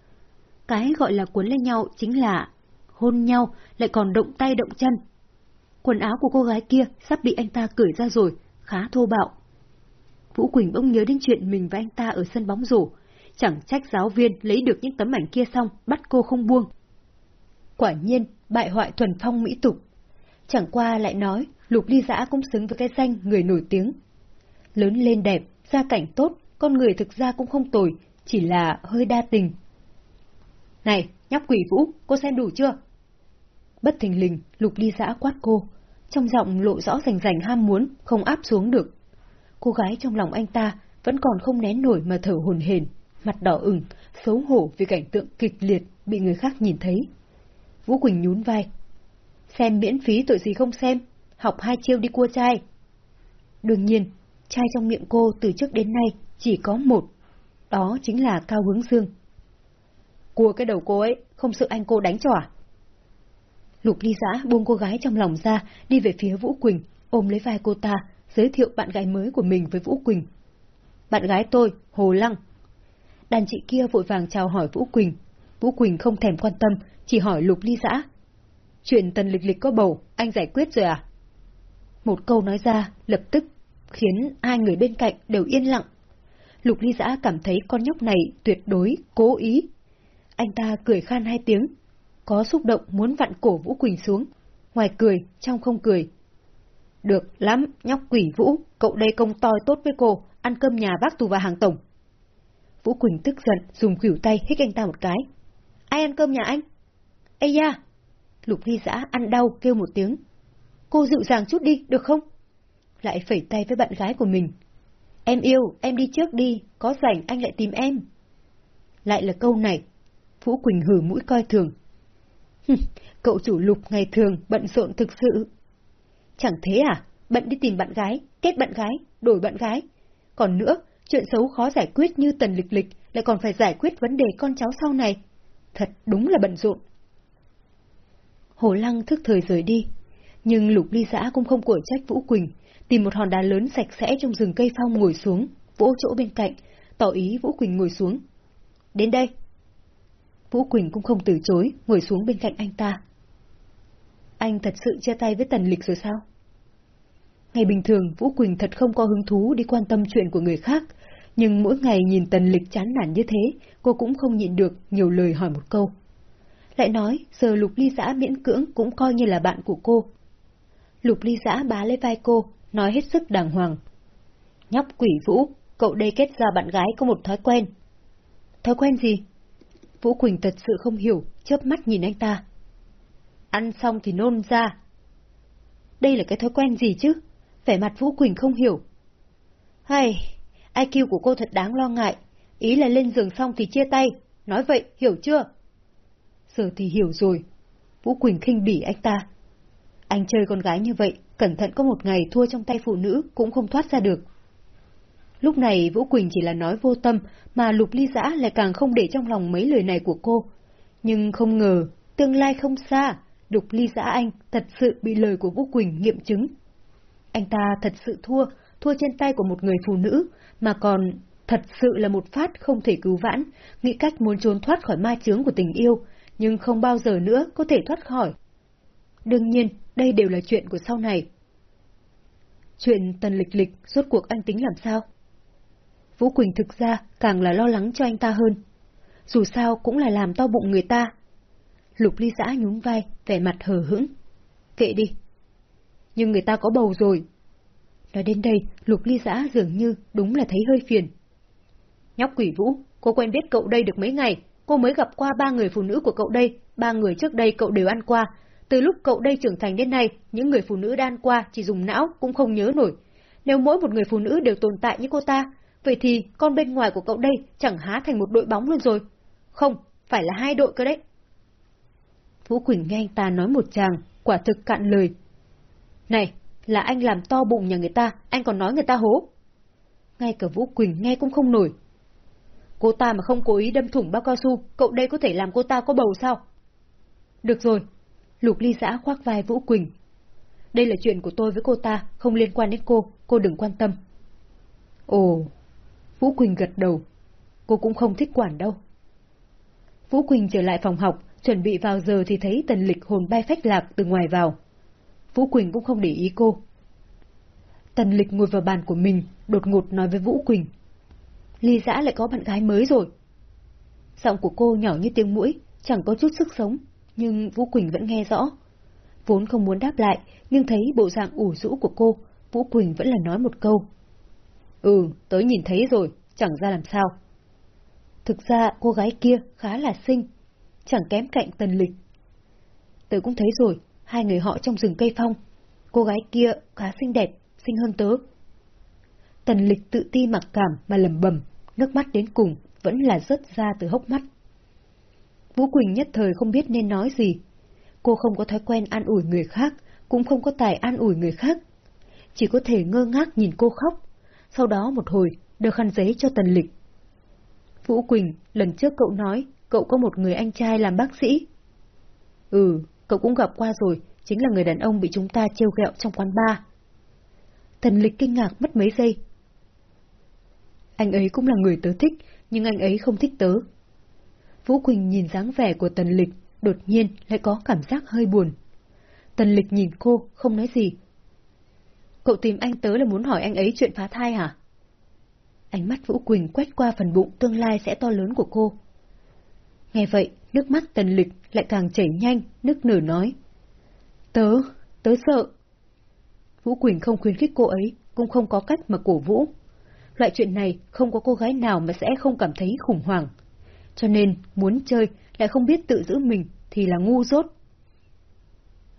Cái gọi là quấn lên nhau chính là hôn nhau, lại còn động tay động chân. Quần áo của cô gái kia sắp bị anh ta cởi ra rồi, khá thô bạo. Vũ Quỳnh bỗng nhớ đến chuyện mình và anh ta ở sân bóng rổ. Chẳng trách giáo viên lấy được những tấm ảnh kia xong, bắt cô không buông. Quả nhiên, bại hoại thuần phong mỹ tục. Chẳng qua lại nói, Lục Ly Giã cũng xứng với cái danh người nổi tiếng. Lớn lên đẹp, gia cảnh tốt, con người thực ra cũng không tồi, chỉ là hơi đa tình. Này, nhóc quỷ vũ, cô xem đủ chưa? Bất thình lình, Lục Ly Giã quát cô, trong giọng lộ rõ rành rành ham muốn, không áp xuống được. Cô gái trong lòng anh ta vẫn còn không nén nổi mà thở hồn hển, mặt đỏ ửng, xấu hổ vì cảnh tượng kịch liệt bị người khác nhìn thấy. Vũ Quỳnh nhún vai. Xem miễn phí tội gì không xem, học hai chiêu đi cua trai. Đương nhiên, trai trong miệng cô từ trước đến nay chỉ có một, đó chính là Cao Hướng Dương. Cua cái đầu cô ấy, không sợ anh cô đánh cho à? Lục ly giã buông cô gái trong lòng ra, đi về phía Vũ Quỳnh, ôm lấy vai cô ta, giới thiệu bạn gái mới của mình với Vũ Quỳnh. Bạn gái tôi, Hồ Lăng. Đàn chị kia vội vàng chào hỏi Vũ Quỳnh. Vũ Quỳnh không thèm quan tâm, chỉ hỏi Lục ly giã. Chuyện tần lịch lịch có bầu, anh giải quyết rồi à? Một câu nói ra, lập tức, khiến hai người bên cạnh đều yên lặng. Lục ly giã cảm thấy con nhóc này tuyệt đối, cố ý. Anh ta cười khan hai tiếng, có xúc động muốn vặn cổ Vũ Quỳnh xuống. Ngoài cười, trong không cười. Được lắm, nhóc quỷ Vũ, cậu đây công toi tốt với cô, ăn cơm nhà bác tù và hàng tổng. Vũ Quỳnh tức giận, dùng khỉu tay hít anh ta một cái. Ai ăn cơm nhà anh? Ây da! Lục ly giã ăn đau kêu một tiếng. Cô dịu dàng chút đi, được không? Lại phẩy tay với bạn gái của mình. Em yêu, em đi trước đi, có rảnh anh lại tìm em. Lại là câu này. Vũ Quỳnh hử mũi coi thường. Cậu chủ lục ngày thường bận rộn thực sự. Chẳng thế à? Bận đi tìm bạn gái, kết bạn gái, đổi bạn gái. Còn nữa, chuyện xấu khó giải quyết như tần lịch lịch lại còn phải giải quyết vấn đề con cháu sau này. Thật đúng là bận rộn. Hồ Lăng thức thời rời đi, nhưng Lục Ly Giã cũng không của trách Vũ Quỳnh, tìm một hòn đá lớn sạch sẽ trong rừng cây phong ngồi xuống, vỗ chỗ bên cạnh, tỏ ý Vũ Quỳnh ngồi xuống. Đến đây. Vũ Quỳnh cũng không từ chối, ngồi xuống bên cạnh anh ta. Anh thật sự chia tay với Tần Lịch rồi sao? Ngày bình thường, Vũ Quỳnh thật không có hứng thú đi quan tâm chuyện của người khác, nhưng mỗi ngày nhìn Tần Lịch chán nản như thế, cô cũng không nhịn được nhiều lời hỏi một câu. Lại nói, giờ Lục Ly Giã miễn cưỡng cũng coi như là bạn của cô. Lục Ly Giã bá lấy vai cô, nói hết sức đàng hoàng. Nhóc quỷ Vũ, cậu đây kết ra bạn gái có một thói quen. Thói quen gì? Vũ Quỳnh thật sự không hiểu, chớp mắt nhìn anh ta. Ăn xong thì nôn ra. Đây là cái thói quen gì chứ? Vẻ mặt Vũ Quỳnh không hiểu. Hay, IQ của cô thật đáng lo ngại. Ý là lên giường xong thì chia tay. Nói vậy, hiểu chưa? Giờ thì hiểu rồi. Vũ Quỳnh khinh bỉ anh ta. Anh chơi con gái như vậy, cẩn thận có một ngày thua trong tay phụ nữ cũng không thoát ra được. Lúc này Vũ Quỳnh chỉ là nói vô tâm, mà Lục Ly Giã lại càng không để trong lòng mấy lời này của cô. Nhưng không ngờ, tương lai không xa, Lục Ly Giã Anh thật sự bị lời của Vũ Quỳnh nghiệm chứng. Anh ta thật sự thua, thua trên tay của một người phụ nữ, mà còn thật sự là một phát không thể cứu vãn, nghĩ cách muốn trốn thoát khỏi ma chướng của tình yêu, nhưng không bao giờ nữa có thể thoát khỏi. Đương nhiên, đây đều là chuyện của sau này. Chuyện tần lịch lịch rốt cuộc anh tính làm sao? Vũ Quỳnh thực ra càng là lo lắng cho anh ta hơn. Dù sao cũng là làm to bụng người ta. Lục ly giã nhún vai, vẻ mặt hờ hững. Kệ đi. Nhưng người ta có bầu rồi. Nói đến đây, lục ly giã dường như đúng là thấy hơi phiền. Nhóc quỷ vũ, cô quen biết cậu đây được mấy ngày, cô mới gặp qua ba người phụ nữ của cậu đây, ba người trước đây cậu đều ăn qua. Từ lúc cậu đây trưởng thành đến nay, những người phụ nữ đan qua chỉ dùng não cũng không nhớ nổi. Nếu mỗi một người phụ nữ đều tồn tại như cô ta, vậy thì con bên ngoài của cậu đây chẳng há thành một đội bóng luôn rồi. Không, phải là hai đội cơ đấy. Vũ Quỳnh nghe anh ta nói một chàng, quả thực cạn lời. Này, là anh làm to bụng nhà người ta, anh còn nói người ta hố. Ngay cả Vũ Quỳnh nghe cũng không nổi. Cô ta mà không cố ý đâm thủng bao cao su, cậu đây có thể làm cô ta có bầu sao? Được rồi. Lục ly giã khoác vai Vũ Quỳnh. Đây là chuyện của tôi với cô ta, không liên quan đến cô, cô đừng quan tâm. Ồ, Vũ Quỳnh gật đầu. Cô cũng không thích quản đâu. Vũ Quỳnh trở lại phòng học, chuẩn bị vào giờ thì thấy tần lịch hồn bay phách lạc từ ngoài vào. Vũ Quỳnh cũng không để ý cô. Tần lịch ngồi vào bàn của mình, đột ngột nói với Vũ Quỳnh. Ly giã lại có bạn gái mới rồi. Giọng của cô nhỏ như tiếng mũi, chẳng có chút sức sống, nhưng Vũ Quỳnh vẫn nghe rõ. Vốn không muốn đáp lại, nhưng thấy bộ dạng ủ rũ của cô, Vũ Quỳnh vẫn là nói một câu. Ừ, tớ nhìn thấy rồi, chẳng ra làm sao. Thực ra cô gái kia khá là xinh, chẳng kém cạnh tần lịch. Tớ cũng thấy rồi, hai người họ trong rừng cây phong. Cô gái kia khá xinh đẹp, xinh hơn tớ. Tần lịch tự ti mặc cảm mà lầm bầm, nước mắt đến cùng vẫn là rớt ra từ hốc mắt. Vũ Quỳnh nhất thời không biết nên nói gì. Cô không có thói quen an ủi người khác, cũng không có tài an ủi người khác. Chỉ có thể ngơ ngác nhìn cô khóc, sau đó một hồi đưa khăn giấy cho Tần Lịch. Vũ Quỳnh, lần trước cậu nói cậu có một người anh trai làm bác sĩ. Ừ, cậu cũng gặp qua rồi, chính là người đàn ông bị chúng ta trêu ghẹo trong quán bar. Tần Lịch kinh ngạc mất mấy giây. Anh ấy cũng là người tớ thích, nhưng anh ấy không thích tớ. Vũ Quỳnh nhìn dáng vẻ của Tần Lịch, đột nhiên lại có cảm giác hơi buồn. Tần Lịch nhìn cô, không nói gì, Cậu tìm anh tớ là muốn hỏi anh ấy chuyện phá thai hả? Ánh mắt Vũ Quỳnh quét qua phần bụng tương lai sẽ to lớn của cô. Nghe vậy, nước mắt tần lịch lại càng chảy nhanh, nước nở nói. Tớ, tớ sợ. Vũ Quỳnh không khuyến khích cô ấy, cũng không có cách mà cổ vũ. Loại chuyện này không có cô gái nào mà sẽ không cảm thấy khủng hoảng. Cho nên, muốn chơi lại không biết tự giữ mình thì là ngu dốt.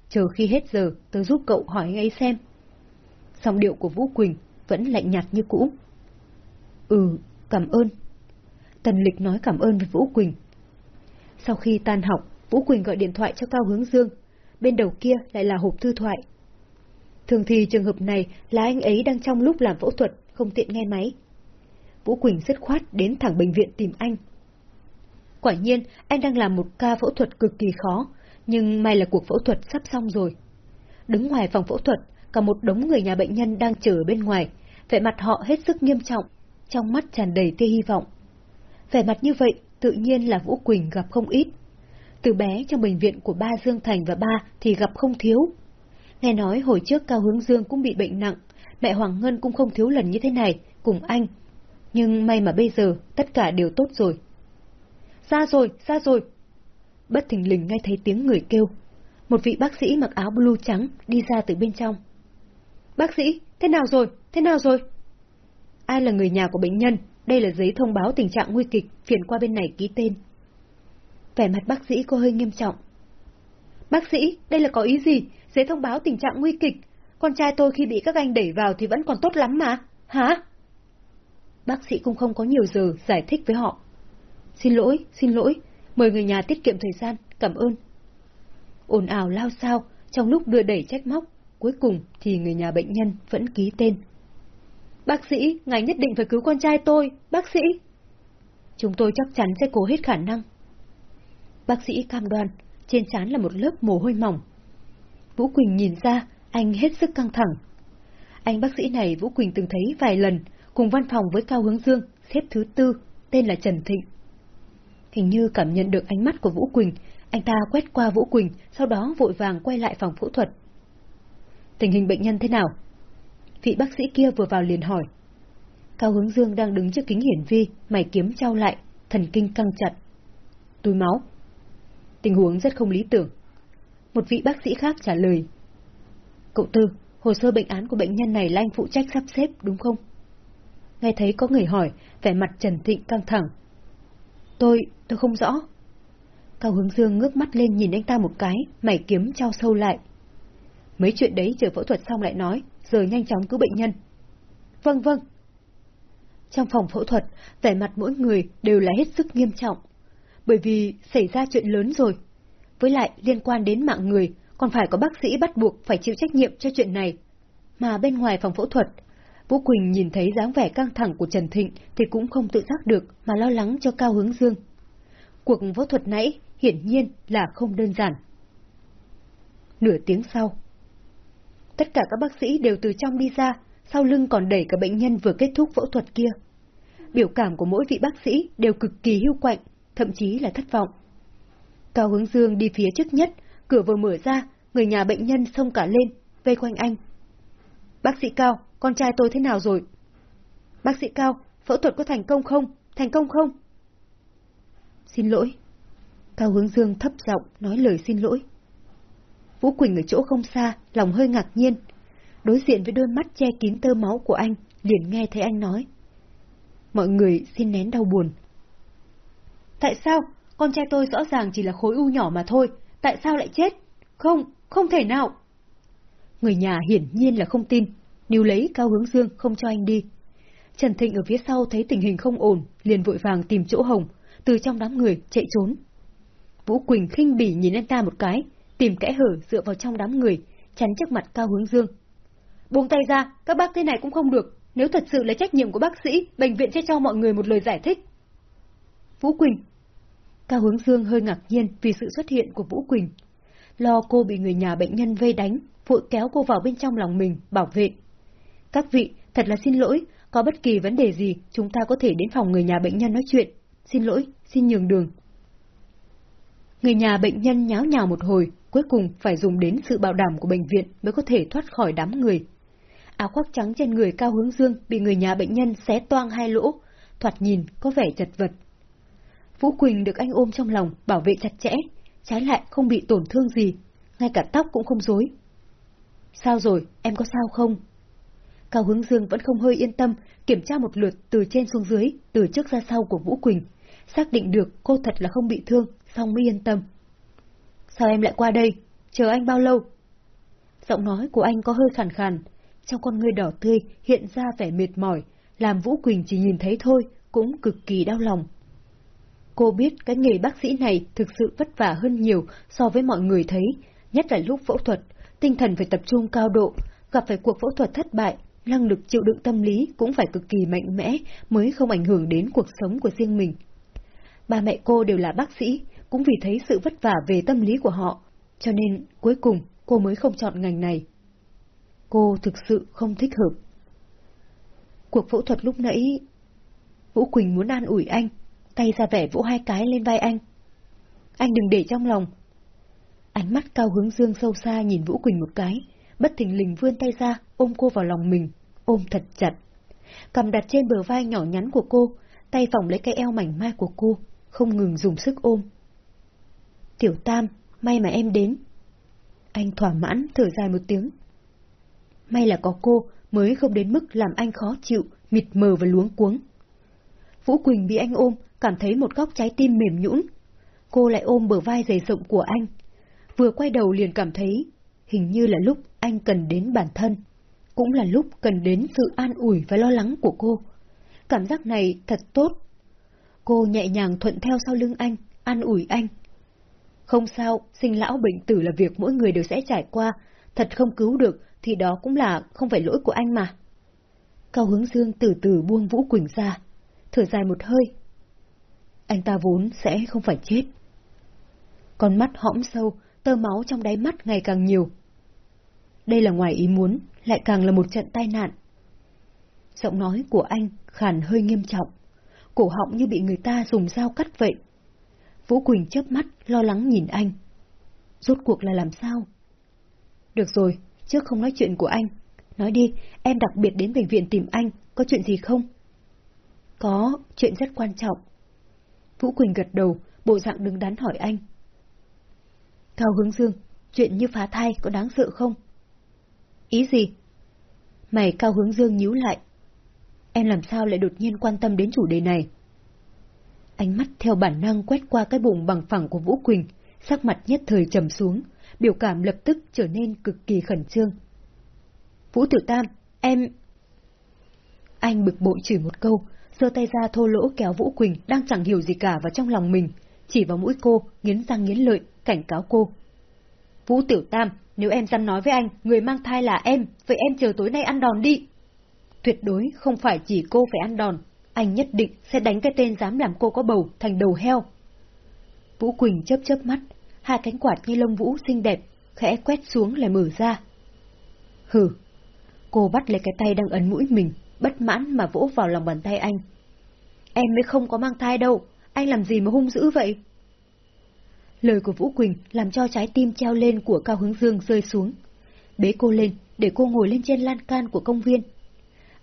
Chờ khi hết giờ, tớ giúp cậu hỏi anh ấy xem song điệu của Vũ Quỳnh vẫn lạnh nhạt như cũ. Ừ, cảm ơn. Tần Lịch nói cảm ơn với Vũ Quỳnh. Sau khi tan học, Vũ Quỳnh gọi điện thoại cho Cao Hướng Dương, bên đầu kia lại là hộp thư thoại. Thường thì trường hợp này là anh ấy đang trong lúc làm phẫu thuật, không tiện nghe máy. Vũ Quỳnh dứt khoát đến thẳng bệnh viện tìm anh. Quả nhiên, anh đang làm một ca phẫu thuật cực kỳ khó, nhưng may là cuộc phẫu thuật sắp xong rồi. Đứng ngoài phòng phẫu thuật, cả một đống người nhà bệnh nhân đang chờ bên ngoài, vẻ mặt họ hết sức nghiêm trọng, trong mắt tràn đầy tia hy vọng. Vẻ mặt như vậy, tự nhiên là Vũ Quỳnh gặp không ít. Từ bé trong bệnh viện của ba Dương Thành và ba thì gặp không thiếu. Nghe nói hồi trước Cao Hướng Dương cũng bị bệnh nặng, mẹ Hoàng Ngân cũng không thiếu lần như thế này, cùng anh. Nhưng may mà bây giờ tất cả đều tốt rồi. Ra rồi, ra rồi. Bất thình lình nghe thấy tiếng người kêu. Một vị bác sĩ mặc áo blue trắng đi ra từ bên trong. Bác sĩ, thế nào rồi, thế nào rồi? Ai là người nhà của bệnh nhân? Đây là giấy thông báo tình trạng nguy kịch, phiền qua bên này ký tên. Vẻ mặt bác sĩ có hơi nghiêm trọng. Bác sĩ, đây là có ý gì? Giấy thông báo tình trạng nguy kịch. Con trai tôi khi bị các anh đẩy vào thì vẫn còn tốt lắm mà. Hả? Bác sĩ cũng không có nhiều giờ giải thích với họ. Xin lỗi, xin lỗi. Mời người nhà tiết kiệm thời gian, cảm ơn. Ồn ào lao sao, Trong lúc đưa đẩy trách móc, cuối cùng thì người nhà bệnh nhân vẫn ký tên. Bác sĩ, ngài nhất định phải cứu con trai tôi, bác sĩ. Chúng tôi chắc chắn sẽ cố hết khả năng. Bác sĩ cam đoan, trên trán là một lớp mồ hôi mỏng. Vũ Quỳnh nhìn ra, anh hết sức căng thẳng. Anh bác sĩ này Vũ Quỳnh từng thấy vài lần, cùng văn phòng với Cao Hướng Dương, xếp thứ tư, tên là Trần Thịnh. Hình như cảm nhận được ánh mắt của Vũ Quỳnh, anh ta quét qua Vũ Quỳnh, sau đó vội vàng quay lại phòng phẫu thuật. Tình hình bệnh nhân thế nào? Vị bác sĩ kia vừa vào liền hỏi. Cao Hướng Dương đang đứng trước kính hiển vi, mày kiếm trao lại, thần kinh căng chặt. Túi máu. Tình huống rất không lý tưởng. Một vị bác sĩ khác trả lời. Cậu Tư, hồ sơ bệnh án của bệnh nhân này là anh phụ trách sắp xếp, đúng không? Nghe thấy có người hỏi, vẻ mặt Trần Thịnh căng thẳng. Tôi, tôi không rõ. Cao Hướng Dương ngước mắt lên nhìn anh ta một cái, mày kiếm trao sâu lại. Mấy chuyện đấy chờ phẫu thuật xong lại nói, rồi nhanh chóng cứu bệnh nhân. Vâng vâng. Trong phòng phẫu thuật, vẻ mặt mỗi người đều là hết sức nghiêm trọng. Bởi vì xảy ra chuyện lớn rồi. Với lại liên quan đến mạng người, còn phải có bác sĩ bắt buộc phải chịu trách nhiệm cho chuyện này. Mà bên ngoài phòng phẫu thuật, Vũ Quỳnh nhìn thấy dáng vẻ căng thẳng của Trần Thịnh thì cũng không tự giác được mà lo lắng cho Cao Hướng Dương. Cuộc phẫu thuật nãy hiển nhiên là không đơn giản. Nửa tiếng sau, tất cả các bác sĩ đều từ trong đi ra, sau lưng còn đẩy cả bệnh nhân vừa kết thúc phẫu thuật kia. Biểu cảm của mỗi vị bác sĩ đều cực kỳ hưu quạnh, thậm chí là thất vọng. Cao Hướng Dương đi phía trước nhất, cửa vừa mở ra, người nhà bệnh nhân xông cả lên, vây quanh anh. Bác sĩ Cao, con trai tôi thế nào rồi? Bác sĩ Cao, phẫu thuật có thành công không? Thành công không? Xin lỗi. Cao Hướng Dương thấp giọng nói lời xin lỗi. Vũ Quỳnh ở chỗ không xa, lòng hơi ngạc nhiên. Đối diện với đôi mắt che kín tơ máu của anh, liền nghe thấy anh nói. Mọi người xin nén đau buồn. Tại sao? Con trai tôi rõ ràng chỉ là khối u nhỏ mà thôi, tại sao lại chết? Không, không thể nào. Người nhà hiển nhiên là không tin, níu lấy Cao Hướng Dương không cho anh đi. Trần Thịnh ở phía sau thấy tình hình không ổn, liền vội vàng tìm chỗ hồng, từ trong đám người chạy trốn. Vũ Quỳnh khinh bỉ nhìn anh ta một cái, tìm kẽ hở dựa vào trong đám người, chắn trước mặt Cao Hướng Dương. Buông tay ra, các bác thế này cũng không được, nếu thật sự là trách nhiệm của bác sĩ, bệnh viện sẽ cho mọi người một lời giải thích. Vũ Quỳnh Cao Hướng Dương hơi ngạc nhiên vì sự xuất hiện của Vũ Quỳnh. Lo cô bị người nhà bệnh nhân vây đánh, vội kéo cô vào bên trong lòng mình, bảo vệ. Các vị, thật là xin lỗi, có bất kỳ vấn đề gì, chúng ta có thể đến phòng người nhà bệnh nhân nói chuyện. Xin lỗi, xin nhường đường. Người nhà bệnh nhân nháo nhào một hồi, cuối cùng phải dùng đến sự bảo đảm của bệnh viện mới có thể thoát khỏi đám người. Áo khoác trắng trên người Cao Hướng Dương bị người nhà bệnh nhân xé toang hai lỗ, thoạt nhìn có vẻ chật vật. Vũ Quỳnh được anh ôm trong lòng, bảo vệ chặt chẽ, trái lại không bị tổn thương gì, ngay cả tóc cũng không rối. Sao rồi, em có sao không? Cao Hướng Dương vẫn không hơi yên tâm, kiểm tra một lượt từ trên xuống dưới, từ trước ra sau của Vũ Quỳnh, xác định được cô thật là không bị thương, xong mới yên tâm. Sao em lại qua đây? Chờ anh bao lâu? Giọng nói của anh có hơi khàn khàn, trong con ngươi đỏ tươi hiện ra vẻ mệt mỏi, làm Vũ Quỳnh chỉ nhìn thấy thôi, cũng cực kỳ đau lòng. Cô biết cái nghề bác sĩ này thực sự vất vả hơn nhiều so với mọi người thấy, nhất là lúc phẫu thuật, tinh thần phải tập trung cao độ, gặp phải cuộc phẫu thuật thất bại, năng lực chịu đựng tâm lý cũng phải cực kỳ mạnh mẽ mới không ảnh hưởng đến cuộc sống của riêng mình. Ba mẹ cô đều là bác sĩ, cũng vì thấy sự vất vả về tâm lý của họ, cho nên cuối cùng cô mới không chọn ngành này. Cô thực sự không thích hợp. Cuộc phẫu thuật lúc nãy... Vũ Quỳnh muốn an ủi anh, tay ra vẻ vỗ hai cái lên vai anh. Anh đừng để trong lòng. Ánh mắt cao hướng dương sâu xa nhìn Vũ Quỳnh một cái, bất thình lình vươn tay ra, ôm cô vào lòng mình, ôm thật chặt. Cầm đặt trên bờ vai nhỏ nhắn của cô, tay vòng lấy cái eo mảnh mai của cô, không ngừng dùng sức ôm. Tiểu Tam, may mà em đến. Anh thỏa mãn thở dài một tiếng. May là có cô mới không đến mức làm anh khó chịu, mịt mờ và luống cuống. Vũ Quỳnh bị anh ôm, cảm thấy một góc trái tim mềm nhũn. Cô lại ôm bờ vai dày rộng của anh. Vừa quay đầu liền cảm thấy, hình như là lúc anh cần đến bản thân. Cũng là lúc cần đến sự an ủi và lo lắng của cô. Cảm giác này thật tốt. Cô nhẹ nhàng thuận theo sau lưng anh, an ủi anh. Không sao, sinh lão bệnh tử là việc mỗi người đều sẽ trải qua, thật không cứu được thì đó cũng là không phải lỗi của anh mà. Cao hướng dương từ từ buông Vũ Quỳnh ra, thở dài một hơi. Anh ta vốn sẽ không phải chết. Con mắt hõm sâu, tơ máu trong đáy mắt ngày càng nhiều. Đây là ngoài ý muốn, lại càng là một trận tai nạn. Giọng nói của anh khàn hơi nghiêm trọng, cổ họng như bị người ta dùng dao cắt vậy. Vũ Quỳnh chớp mắt, lo lắng nhìn anh. Rốt cuộc là làm sao? Được rồi, trước không nói chuyện của anh. Nói đi, em đặc biệt đến bệnh viện tìm anh, có chuyện gì không? Có, chuyện rất quan trọng. Vũ Quỳnh gật đầu, bộ dạng đứng đắn hỏi anh. Cao Hướng Dương, chuyện như phá thai có đáng sợ không? Ý gì? Mày Cao Hướng Dương nhíu lại. Em làm sao lại đột nhiên quan tâm đến chủ đề này? Ánh mắt theo bản năng quét qua cái bụng bằng phẳng của Vũ Quỳnh, sắc mặt nhất thời trầm xuống, biểu cảm lập tức trở nên cực kỳ khẩn trương. Vũ Tử Tam, em... Anh bực bội chửi một câu, giơ tay ra thô lỗ kéo Vũ Quỳnh đang chẳng hiểu gì cả vào trong lòng mình, chỉ vào mũi cô, nghiến răng nghiến lợi, cảnh cáo cô. Vũ Tiểu Tam, nếu em dám nói với anh, người mang thai là em, vậy em chờ tối nay ăn đòn đi. Tuyệt đối không phải chỉ cô phải ăn đòn, anh nhất định sẽ đánh cái tên dám làm cô có bầu thành đầu heo. Vũ Quỳnh chớp chớp mắt, hai cánh quạt như lông vũ xinh đẹp, khẽ quét xuống lại mở ra. Hừ, cô bắt lấy cái tay đang ấn mũi mình, bất mãn mà vỗ vào lòng bàn tay anh. Em mới không có mang thai đâu, anh làm gì mà hung dữ vậy? Lời của Vũ Quỳnh làm cho trái tim treo lên của Cao Hướng Dương rơi xuống. Bế cô lên, để cô ngồi lên trên lan can của công viên.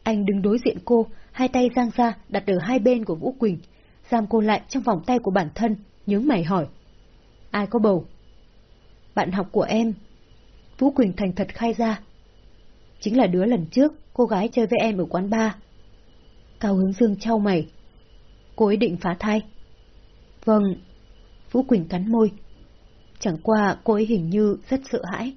Anh đứng đối diện cô, hai tay giang ra đặt ở hai bên của Vũ Quỳnh, giam cô lại trong vòng tay của bản thân, nhướng mày hỏi. Ai có bầu? Bạn học của em. Vũ Quỳnh thành thật khai ra. Chính là đứa lần trước cô gái chơi với em ở quán bar. Cao hướng dương trao mày. Cô ấy định phá thai. Vâng. Vũ Quỳnh cắn môi. Chẳng qua cô ấy hình như rất sợ hãi.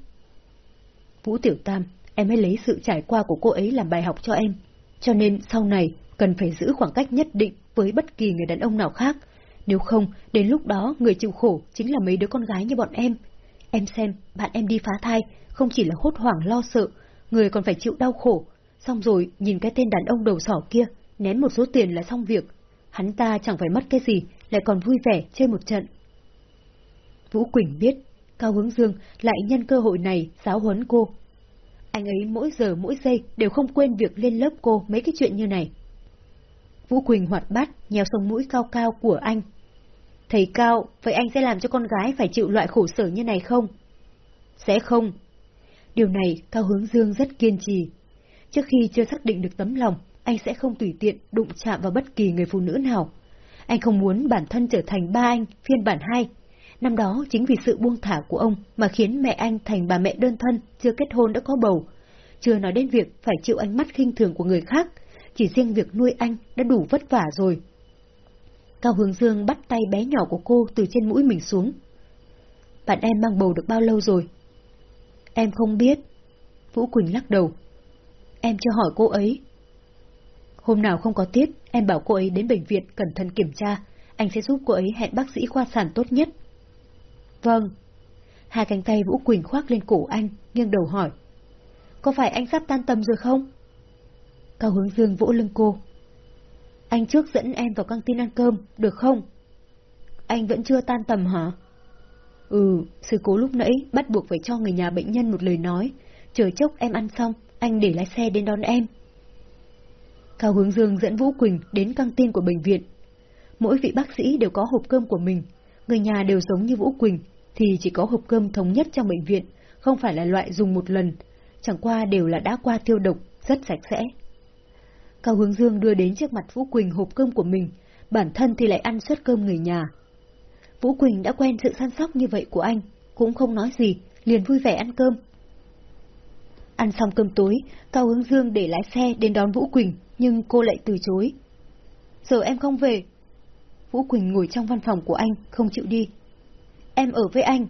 Vũ Tiểu Tam, em hãy lấy sự trải qua của cô ấy làm bài học cho em. Cho nên sau này cần phải giữ khoảng cách nhất định với bất kỳ người đàn ông nào khác. Nếu không, đến lúc đó người chịu khổ chính là mấy đứa con gái như bọn em. Em xem, bạn em đi phá thai, không chỉ là hốt hoảng lo sợ, người còn phải chịu đau khổ. Xong rồi, nhìn cái tên đàn ông đầu sỏ kia, ném một số tiền là xong việc. Hắn ta chẳng phải mất cái gì, lại còn vui vẻ chơi một trận. Vũ Quỳnh biết, Cao Hướng Dương lại nhân cơ hội này giáo huấn cô. Anh ấy mỗi giờ mỗi giây đều không quên việc lên lớp cô mấy cái chuyện như này. Vũ Quỳnh hoạt bát, nhéo sông mũi cao cao của anh. Thầy Cao, vậy anh sẽ làm cho con gái phải chịu loại khổ sở như này không? Sẽ không. Điều này Cao Hướng Dương rất kiên trì. Trước khi chưa xác định được tấm lòng, anh sẽ không tùy tiện đụng chạm vào bất kỳ người phụ nữ nào. Anh không muốn bản thân trở thành ba anh, phiên bản hai. Năm đó chính vì sự buông thả của ông mà khiến mẹ anh thành bà mẹ đơn thân, chưa kết hôn đã có bầu. Chưa nói đến việc phải chịu ánh mắt khinh thường của người khác, chỉ riêng việc nuôi anh đã đủ vất vả rồi. Cao Hướng Dương bắt tay bé nhỏ của cô từ trên mũi mình xuống. Bạn em mang bầu được bao lâu rồi? Em không biết. Vũ Quỳnh lắc đầu. Em chưa hỏi cô ấy. Hôm nào không có tiết, em bảo cô ấy đến bệnh viện cẩn thận kiểm tra, anh sẽ giúp cô ấy hẹn bác sĩ khoa sản tốt nhất. Vâng. Hai cánh tay Vũ Quỳnh khoác lên cổ anh, nghiêng đầu hỏi. Có phải anh sắp tan tầm rồi không? Cao hướng dương vỗ lưng cô. Anh trước dẫn em vào căng tin ăn cơm, được không? Anh vẫn chưa tan tầm hả? Ừ, sự cố lúc nãy bắt buộc phải cho người nhà bệnh nhân một lời nói. Chờ chốc em ăn xong, anh để lái xe đến đón em. Cao Hướng Dương dẫn Vũ Quỳnh đến căng tin của bệnh viện. Mỗi vị bác sĩ đều có hộp cơm của mình. Người nhà đều giống như Vũ Quỳnh, thì chỉ có hộp cơm thống nhất trong bệnh viện, không phải là loại dùng một lần. Chẳng qua đều là đã qua tiêu độc, rất sạch sẽ. Cao Hướng Dương đưa đến trước mặt Vũ Quỳnh hộp cơm của mình, bản thân thì lại ăn suất cơm người nhà. Vũ Quỳnh đã quen sự săn sóc như vậy của anh, cũng không nói gì, liền vui vẻ ăn cơm. Ăn xong cơm tối, Cao Hướng Dương để lái xe đến đón Vũ Quỳnh, nhưng cô lại từ chối. Giờ em không về. Vũ Quỳnh ngồi trong văn phòng của anh, không chịu đi. Em ở với anh.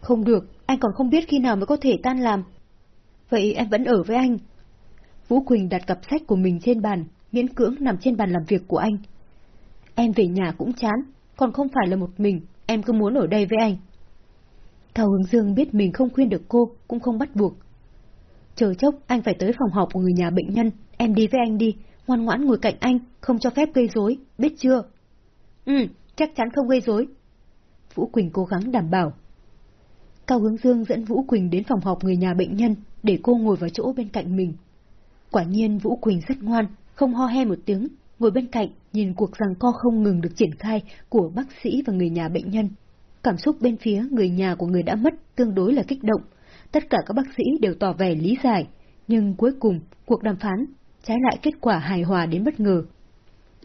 Không được, anh còn không biết khi nào mới có thể tan làm. Vậy em vẫn ở với anh, Vũ Quỳnh đặt cặp sách của mình trên bàn, miễn cưỡng nằm trên bàn làm việc của anh. Em về nhà cũng chán, còn không phải là một mình, em cứ muốn ở đây với anh. Cao Hướng Dương biết mình không khuyên được cô, cũng không bắt buộc. Chờ chốc anh phải tới phòng họp của người nhà bệnh nhân, em đi với anh đi, ngoan ngoãn ngồi cạnh anh, không cho phép gây rối, biết chưa? Ừ, chắc chắn không gây rối. Vũ Quỳnh cố gắng đảm bảo. Cao Hướng Dương dẫn Vũ Quỳnh đến phòng họp người nhà bệnh nhân, để cô ngồi vào chỗ bên cạnh mình. Quả nhiên Vũ Quỳnh rất ngoan, không ho he một tiếng, ngồi bên cạnh, nhìn cuộc giằng co không ngừng được triển khai của bác sĩ và người nhà bệnh nhân. Cảm xúc bên phía người nhà của người đã mất tương đối là kích động. Tất cả các bác sĩ đều tỏ vẻ lý giải, nhưng cuối cùng cuộc đàm phán trái lại kết quả hài hòa đến bất ngờ.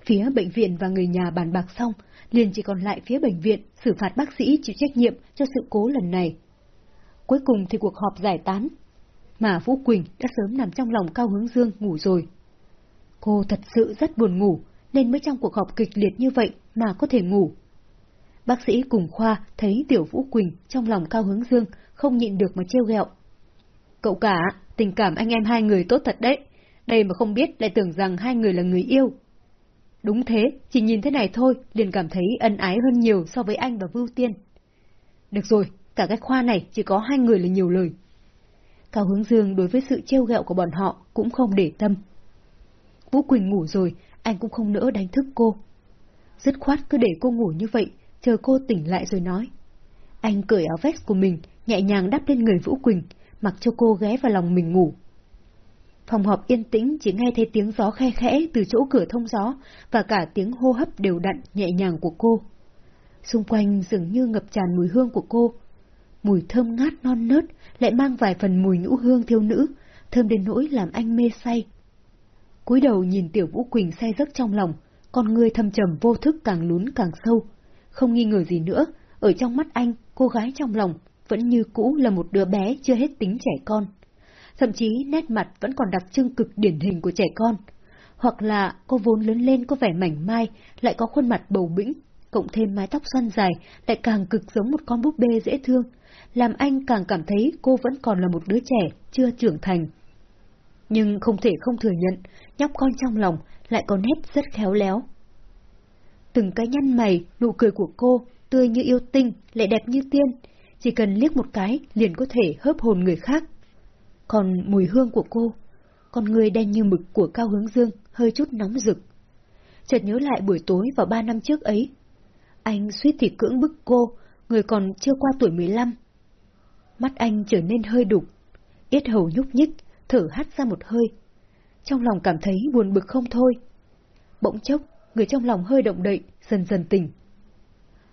Phía bệnh viện và người nhà bàn bạc xong, liền chỉ còn lại phía bệnh viện xử phạt bác sĩ chịu trách nhiệm cho sự cố lần này. Cuối cùng thì cuộc họp giải tán, mà Vũ Quỳnh đã sớm nằm trong lòng Cao Hướng Dương ngủ rồi. Cô thật sự rất buồn ngủ, nên mới trong cuộc họp kịch liệt như vậy mà có thể ngủ. Bác sĩ cùng khoa thấy Tiểu Vũ Quỳnh trong lòng Cao Hướng Dương không nhịn được mà trêu ghẹo. Cậu cả, tình cảm anh em hai người tốt thật đấy. Đây mà không biết lại tưởng rằng hai người là người yêu. Đúng thế, chỉ nhìn thế này thôi, liền cảm thấy ân ái hơn nhiều so với anh và Vưu Tiên. Được rồi, cả cái khoa này chỉ có hai người là nhiều lời. Cao Hướng Dương đối với sự trêu ghẹo của bọn họ cũng không để tâm. Vũ Quỳnh ngủ rồi, anh cũng không nỡ đánh thức cô. Dứt khoát cứ để cô ngủ như vậy, chờ cô tỉnh lại rồi nói. Anh cởi áo vest của mình, nhẹ nhàng đắp lên người Vũ Quỳnh, mặc cho cô ghé vào lòng mình ngủ. Phòng họp yên tĩnh chỉ nghe thấy tiếng gió khe khẽ từ chỗ cửa thông gió và cả tiếng hô hấp đều đặn nhẹ nhàng của cô. Xung quanh dường như ngập tràn mùi hương của cô. Mùi thơm ngát non nớt lại mang vài phần mùi nhũ hương thiêu nữ, thơm đến nỗi làm anh mê say. cúi đầu nhìn Tiểu Vũ Quỳnh say giấc trong lòng, con người thâm trầm vô thức càng lún càng sâu. Không nghi ngờ gì nữa, ở trong mắt anh, cô gái trong lòng vẫn như cũ là một đứa bé chưa hết tính trẻ con. Thậm chí nét mặt vẫn còn đặc trưng cực điển hình của trẻ con. Hoặc là cô vốn lớn lên có vẻ mảnh mai, lại có khuôn mặt bầu bĩnh, cộng thêm mái tóc xoăn dài, lại càng cực giống một con búp bê dễ thương, làm anh càng cảm thấy cô vẫn còn là một đứa trẻ, chưa trưởng thành. Nhưng không thể không thừa nhận, nhóc con trong lòng lại có nét rất khéo léo. Từng cái nhăn mày, nụ cười của cô, tươi như yêu tinh, lại đẹp như tiên, chỉ cần liếc một cái liền có thể hớp hồn người khác. Còn mùi hương của cô, con người đen như mực của Cao Hướng Dương hơi chút nóng rực. Chợt nhớ lại buổi tối vào ba năm trước ấy. Anh suýt thì cưỡng bức cô, người còn chưa qua tuổi 15. Mắt anh trở nên hơi đục, yết hầu nhúc nhích, thở hắt ra một hơi. Trong lòng cảm thấy buồn bực không thôi. Bỗng chốc, người trong lòng hơi động đậy, dần dần tỉnh.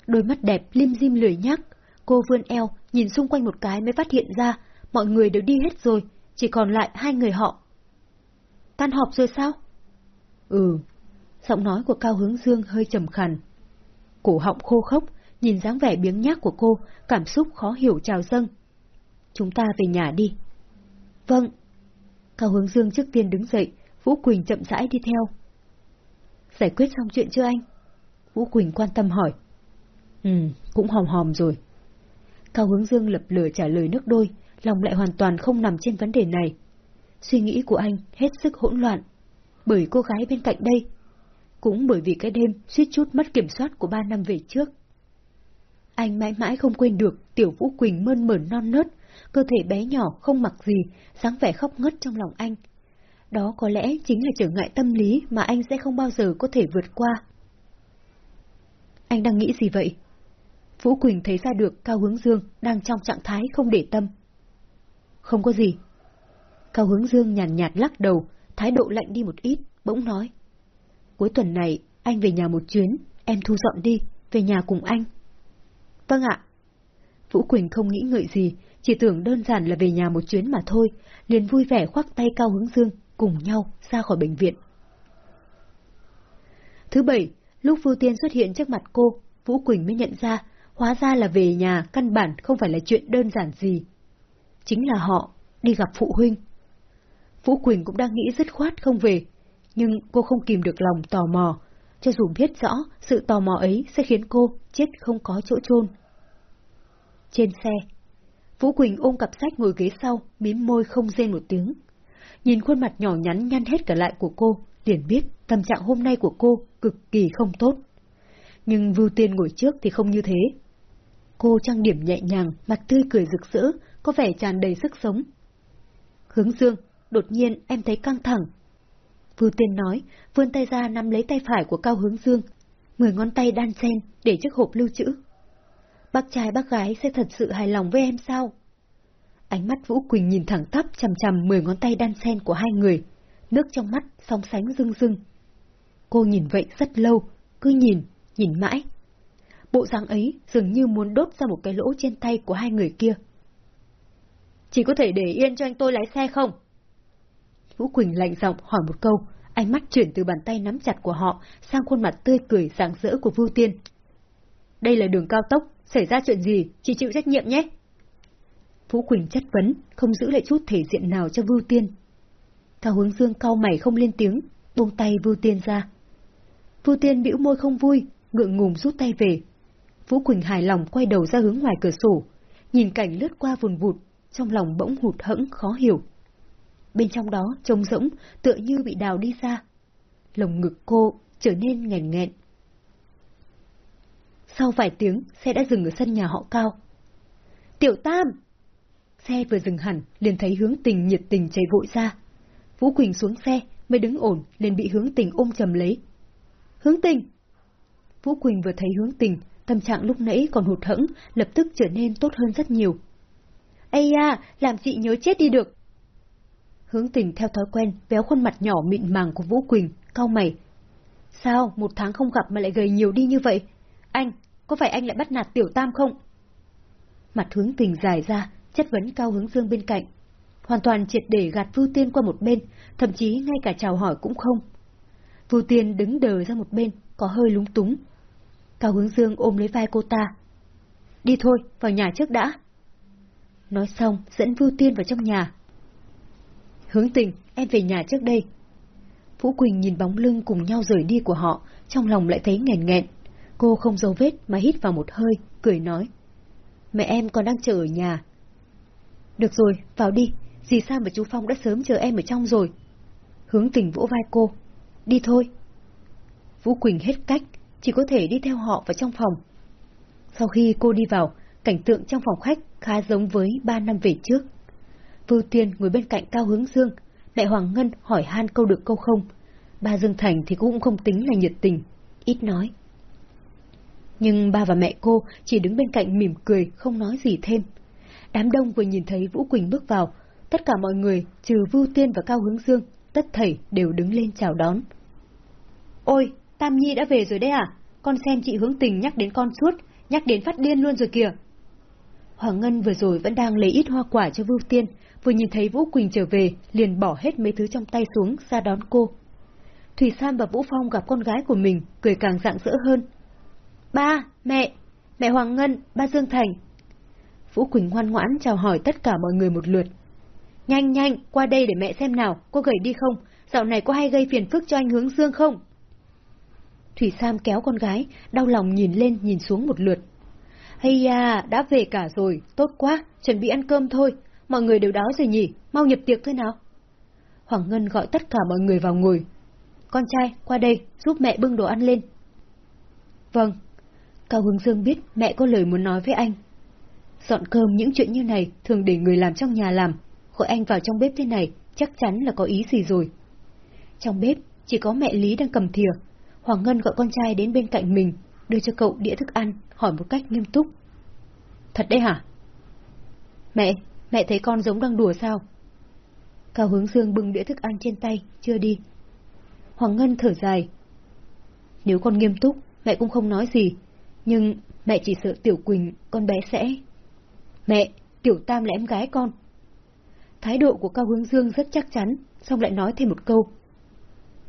Đôi mắt đẹp lim dim lười nhác, cô vươn eo, nhìn xung quanh một cái mới phát hiện ra, mọi người đều đi hết rồi, chỉ còn lại hai người họ. Tan họp rồi sao? Ừ, giọng nói của Cao Hướng Dương hơi trầm khàn. Cổ họng khô khốc, nhìn dáng vẻ biếng nhác của cô, cảm xúc khó hiểu trào dâng. Chúng ta về nhà đi. Vâng. Cao Hướng Dương trước tiên đứng dậy, Vũ Quỳnh chậm rãi đi theo. Giải quyết xong chuyện chưa anh? Vũ Quỳnh quan tâm hỏi. Ừ, cũng hòm hòm rồi. Cao Hướng Dương lập lửa trả lời nước đôi, lòng lại hoàn toàn không nằm trên vấn đề này. Suy nghĩ của anh hết sức hỗn loạn, bởi cô gái bên cạnh đây, cũng bởi vì cái đêm suýt chút mất kiểm soát của ba năm về trước. Anh mãi mãi không quên được Tiểu Vũ Quỳnh mơn mởn non nớt, cơ thể bé nhỏ không mặc gì, dáng vẻ khóc ngất trong lòng anh. Đó có lẽ chính là trở ngại tâm lý mà anh sẽ không bao giờ có thể vượt qua. Anh đang nghĩ gì vậy? Vũ Quỳnh thấy ra được Cao Hướng Dương đang trong trạng thái không để tâm. Không có gì. Cao Hướng Dương nhàn nhạt, nhạt lắc đầu, thái độ lạnh đi một ít, bỗng nói. Cuối tuần này, anh về nhà một chuyến, em thu dọn đi, về nhà cùng anh. Vâng ạ. Vũ Quỳnh không nghĩ ngợi gì, chỉ tưởng đơn giản là về nhà một chuyến mà thôi, liền vui vẻ khoác tay Cao Hướng Dương, cùng nhau ra khỏi bệnh viện. Thứ bảy, lúc Vưu Tiên xuất hiện trước mặt cô, Vũ Quỳnh mới nhận ra, hóa ra là về nhà căn bản không phải là chuyện đơn giản gì. Chính là họ, đi gặp phụ huynh. Vũ Quỳnh cũng đang nghĩ dứt khoát không về, nhưng cô không kìm được lòng tò mò, cho dù biết rõ sự tò mò ấy sẽ khiến cô chết không có chỗ chôn. Trên xe, Vũ Quỳnh ôm cặp sách ngồi ghế sau, mím môi không rên một tiếng. Nhìn khuôn mặt nhỏ nhắn nhăn hết cả lại của cô, liền biết tâm trạng hôm nay của cô cực kỳ không tốt. Nhưng Vưu Tiên ngồi trước thì không như thế. Cô trang điểm nhẹ nhàng, mặt tươi cười rực rỡ, có vẻ tràn đầy sức sống. Hướng dương, đột nhiên em thấy căng thẳng. Vưu Tiên nói, vươn tay ra nắm lấy tay phải của Cao Hướng Dương, mười ngón tay đan xen để chiếc hộp lưu trữ. Bác trai bác gái sẽ thật sự hài lòng với em sao? Ánh mắt Vũ Quỳnh nhìn thẳng tắp chằm chằm mười ngón tay đan xen của hai người, nước trong mắt song sánh rưng rưng. Cô nhìn vậy rất lâu, cứ nhìn, nhìn mãi. Bộ dáng ấy dường như muốn đốt ra một cái lỗ trên tay của hai người kia. Chỉ có thể để yên cho anh tôi lái xe không? Vũ Quỳnh lạnh giọng hỏi một câu, ánh mắt chuyển từ bàn tay nắm chặt của họ sang khuôn mặt tươi cười sáng rỡ của Vưu Tiên. Đây là đường cao tốc, xảy ra chuyện gì, chị chịu trách nhiệm nhé. Vũ Quỳnh chất vấn, không giữ lại chút thể diện nào cho Vưu Tiên. Cao hướng dương cao mày không lên tiếng, buông tay Vưu Tiên ra. Vưu Tiên bĩu môi không vui, ngượng ngùng rút tay về. Vũ Quỳnh hài lòng quay đầu ra hướng ngoài cửa sổ, nhìn cảnh lướt qua vùn vụt, trong lòng bỗng hụt hẫng khó hiểu. Bên trong đó trông rỗng, tựa như bị đào đi ra. Lồng ngực cô trở nên nghẹn nghẹn. Sau vài tiếng, xe đã dừng ở sân nhà họ Cao. Tiểu Tam! Xe vừa dừng hẳn, liền thấy hướng tình nhiệt tình chạy vội ra. Vũ Quỳnh xuống xe, mới đứng ổn, liền bị hướng tình ôm chầm lấy. Hướng tình! Vũ Quỳnh vừa thấy hướng tình, tâm trạng lúc nãy còn hụt hẫng, lập tức trở nên tốt hơn rất nhiều. Ây à, làm chị nhớ chết đi được. Hướng tình theo thói quen, véo khuôn mặt nhỏ mịn màng của Vũ Quỳnh, cau mày. Sao, một tháng không gặp mà lại gầy nhiều đi như vậy? Anh, có phải anh lại bắt nạt tiểu tam không? Mặt hướng tình dài ra, chất vấn cao hướng dương bên cạnh. Hoàn toàn triệt để gạt Vưu Tiên qua một bên, thậm chí ngay cả chào hỏi cũng không. Vưu Tiên đứng đờ ra một bên, có hơi lúng túng. Cao hướng dương ôm lấy vai cô ta. Đi thôi, vào nhà trước đã. Nói xong, dẫn Vưu Tiên vào trong nhà. Hướng tình, em về nhà trước đây. Vũ Quỳnh nhìn bóng lưng cùng nhau rời đi của họ, trong lòng lại thấy nghẹn nghẹn. Cô không dấu vết mà hít vào một hơi, cười nói. Mẹ em còn đang chờ ở nhà. Được rồi, vào đi, dì Sam và chú Phong đã sớm chờ em ở trong rồi. Hướng tình vỗ vai cô. Đi thôi. Vũ Quỳnh hết cách, chỉ có thể đi theo họ vào trong phòng. Sau khi cô đi vào, cảnh tượng trong phòng khách khá giống với ba năm về trước. Vưu Tiên ngồi bên cạnh Cao Hướng Dương, mẹ Hoàng Ngân hỏi han câu được câu không. Ba Dương Thành thì cũng không tính là nhiệt tình, ít nói. Nhưng ba và mẹ cô chỉ đứng bên cạnh mỉm cười, không nói gì thêm. Đám đông vừa nhìn thấy Vũ Quỳnh bước vào, tất cả mọi người, trừ Vưu Tiên và Cao Hướng Dương, tất thảy đều đứng lên chào đón. Ôi, Tam Nhi đã về rồi đấy à? Con xem chị hướng tình nhắc đến con suốt, nhắc đến phát điên luôn rồi kìa. Hoàng Ngân vừa rồi vẫn đang lấy ít hoa quả cho Vưu Tiên, vừa nhìn thấy Vũ Quỳnh trở về, liền bỏ hết mấy thứ trong tay xuống ra đón cô. Thủy Sam và Vũ Phong gặp con gái của mình, cười càng rạng rỡ hơn. Ba, mẹ, mẹ Hoàng Ngân, ba Dương Thành. Vũ Quỳnh ngoan ngoãn chào hỏi tất cả mọi người một lượt. Nhanh nhanh, qua đây để mẹ xem nào, cô gầy đi không? Dạo này có hay gây phiền phức cho anh hướng Dương không? Thủy Sam kéo con gái, đau lòng nhìn lên nhìn xuống một lượt. Hay à, đã về cả rồi, tốt quá, chuẩn bị ăn cơm thôi, mọi người đều đói rồi nhỉ, mau nhập tiệc thôi nào. Hoàng Ngân gọi tất cả mọi người vào ngồi. Con trai, qua đây, giúp mẹ bưng đồ ăn lên. Vâng. Cao Hướng Dương biết mẹ có lời muốn nói với anh. Dọn cơm những chuyện như này thường để người làm trong nhà làm, gọi anh vào trong bếp thế này chắc chắn là có ý gì rồi. Trong bếp, chỉ có mẹ Lý đang cầm thìa. Hoàng Ngân gọi con trai đến bên cạnh mình, đưa cho cậu đĩa thức ăn, hỏi một cách nghiêm túc. Thật đấy hả? Mẹ, mẹ thấy con giống đang đùa sao? Cao hướng dương bưng đĩa thức ăn trên tay, chưa đi. Hoàng Ngân thở dài. Nếu con nghiêm túc, mẹ cũng không nói gì. Nhưng mẹ chỉ sợ Tiểu Quỳnh, con bé sẽ... Mẹ, Tiểu Tam là em gái con. Thái độ của Cao Hướng Dương rất chắc chắn, xong lại nói thêm một câu.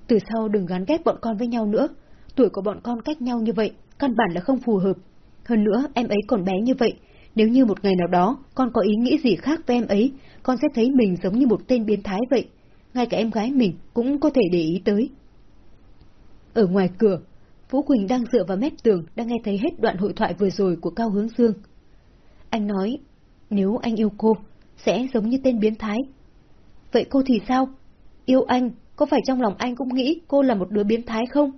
Từ sau đừng gắn ghép bọn con với nhau nữa, tuổi của bọn con cách nhau như vậy, căn bản là không phù hợp. Hơn nữa, em ấy còn bé như vậy, nếu như một ngày nào đó con có ý nghĩ gì khác với em ấy, con sẽ thấy mình giống như một tên biến thái vậy. Ngay cả em gái mình cũng có thể để ý tới. Ở ngoài cửa, Vũ Quỳnh đang dựa vào mép tường đang nghe thấy hết đoạn hội thoại vừa rồi của Cao Hướng Dương. Anh nói, nếu anh yêu cô, sẽ giống như tên biến thái. Vậy cô thì sao? Yêu anh, có phải trong lòng anh cũng nghĩ cô là một đứa biến thái không?